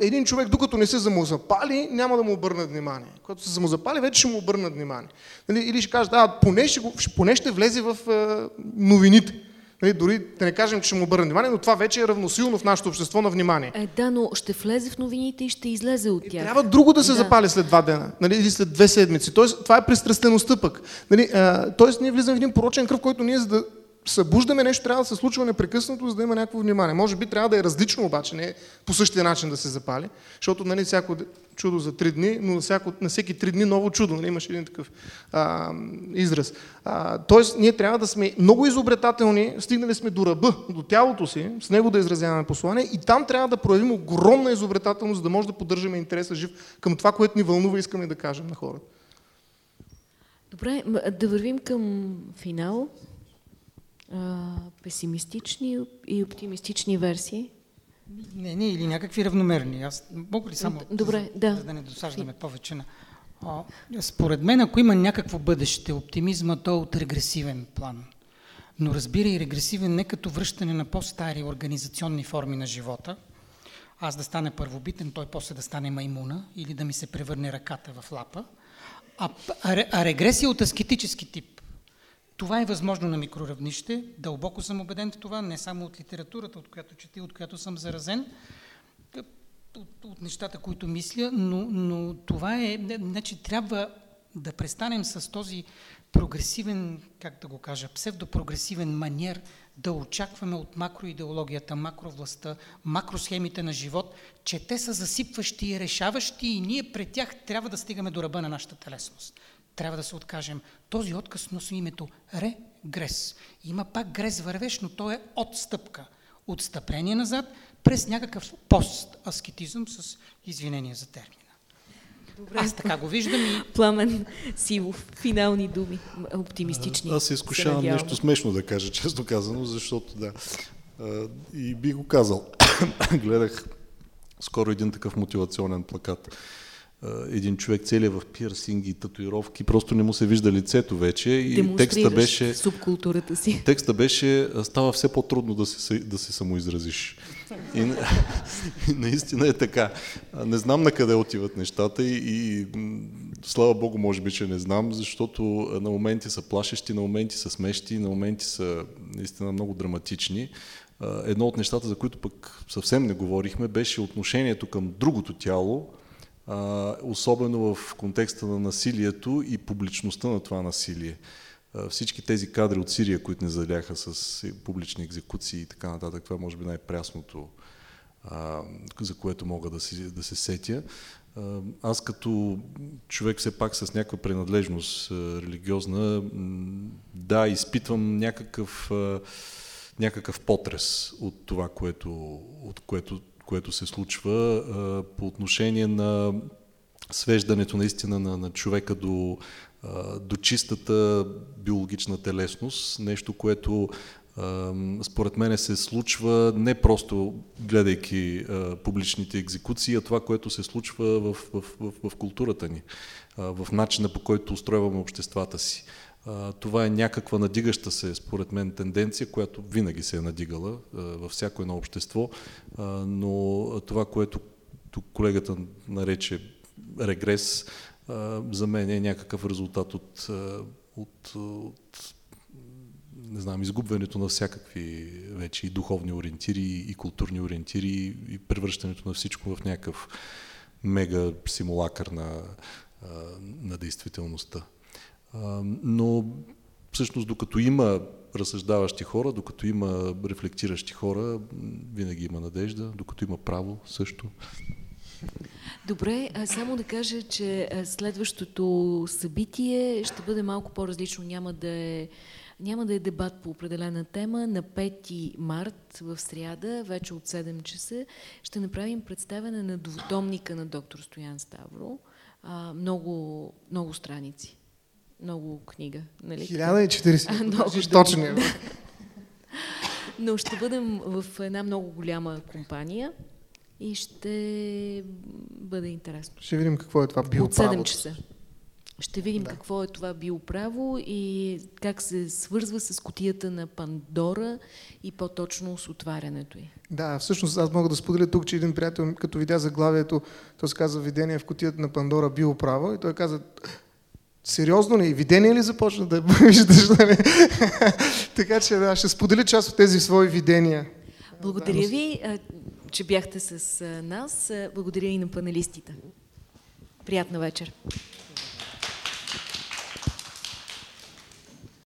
един човек, докато не се замозапали, няма да му обърнат внимание. Когато се замозапали, вече ще му обърнат внимание. Нали, или ще кажат, да, поне ще, го, поне ще влезе в е, новините. Нали, дори да не кажем, че ще му обърнат внимание, но това вече е равносилно в нашето общество на внимание. Е, да, но ще влезе в новините и ще излезе от тях. Трябва друго да се Да. запали след два дена, нали, или след две седмици. Тоест, това е пристрастеността пък. Нали, а, тоест, ние влизаме в един порочен кръв, който ние, за да събуждаме нещо, трябва да се случва непрекъснато, за да има някакво внимание. Може би трябва да е различно, обаче, не по същия начин да се запали, защото нали, всяко чудо за три дни, но на, всяко, на всеки три дни ново чудо. Нали, имаш един такъв а, израз. А, тоест, ние трябва да сме много изобретателни, стигнали сме до ръба, до тялото си, с него да изразяваме послание и там трябва да проявим огромна изобретателност, за да може да поддържаме интереса жив към това, което ни вълнува и искаме да кажем на хората. Добре, да вървим към финал. А, песимистични и оптимистични версии Не, не, или някакви равномерни. Аз мога ли само Добре, да. за да не досаждаме повече на... О, според мен, ако има някакво бъдеще, оптимизма, то е от регресивен план. Но разбира и регресивен не като връщане на по-стари организационни форми на живота, аз да стане първобитен, той после да стане маймуна или да ми се превърне ръката в лапа, а, а, а регресия от аскетически тип. Това е възможно на микроравнище, дълбоко съм убеден в това, не само от литературата, от която чета, от която съм заразен, от, от нещата, които мисля, но, но това е, значи трябва да престанем с този прогресивен, как да го кажа, псевдопрогресивен маниер да очакваме от макроидеологията, макровластта, макросхемите на живот, че те са засипващи и решаващи и ние пред тях трябва да стигаме до ръба на нашата телесност. Трябва да се откажем. Този отказ носи името регрес. Има пак грес вървеш, но то е отстъпка. Отстъпление назад през някакъв пост-аскетизъм с извинение за термина. Добре. Аз така го виждам и... Пламен Силов, финални думи, оптимистични. Аз се изкушавам се нещо смешно да кажа, често казано, защото да. И би го казал. Гледах скоро един такъв мотивационен плакат един човек целият в пирсинги татуировки, просто не му се вижда лицето вече и текста беше субкултурата си. Текста беше става все по-трудно да се, да се самоизразиш. И, и наистина е така. Не знам на къде отиват нещата и, и слава Богу, може би, че не знам, защото на моменти са плашещи, на моменти са смещи, на моменти са наистина много драматични. Едно от нещата, за които пък съвсем не говорихме, беше отношението към другото тяло, особено в контекста на насилието и публичността на това насилие. Всички тези кадри от Сирия, които не заляха с публични екзекуции и така нататък, това е може би най-прясното, за което мога да, си, да се сетя. Аз като човек все пак с някаква принадлежност религиозна, да, изпитвам някакъв, някакъв потрес от това, което, от което което се случва а, по отношение на свеждането наистина на, на човека до, а, до чистата биологична телесност, нещо, което според мен се случва не просто гледайки а, публичните екзекуции, а това, което се случва в, в, в, в културата ни, а, в начина по който устройваме обществата си. Това е някаква надигаща се, според мен, тенденция, която винаги се е надигала във всяко едно общество, но това, което тук колегата нарече регрес, за мен е някакъв резултат от, от, от не знам, изгубването на всякакви вече и духовни ориентири, и културни ориентири, и превръщането на всичко в някакъв мега симулакър на, на действителността. Но всъщност докато има разсъждаващи хора, докато има рефлектиращи хора, винаги има надежда, докато има право също. Добре, само да кажа, че следващото събитие ще бъде малко по-различно. Няма да е няма да е дебат по определена тема. На 5 март в сряда, вече от 7 часа, ще направим представяне на двутомника на доктор Стоян Ставро. А, много, много страници много книга. Нали? 1040. много точно. Да. Но ще бъдем в една много голяма компания и ще бъде интересно. Ще видим какво е това биоправо. От 7 часа. Ще видим да. какво е това биоправо и как се свързва с котията на Пандора и по-точно с отварянето й. Да, всъщност аз мога да споделя тук, че един приятел, като видя заглавието, то се казва Видение в котията на Пандора биоправо и той каза, Сериозно ли? Видение ли започна да виждаш? Нали? така че да, ще сподели част от тези свои видения. Благодаря ви, че бяхте с нас. Благодаря и на панелистите. Приятна вечер.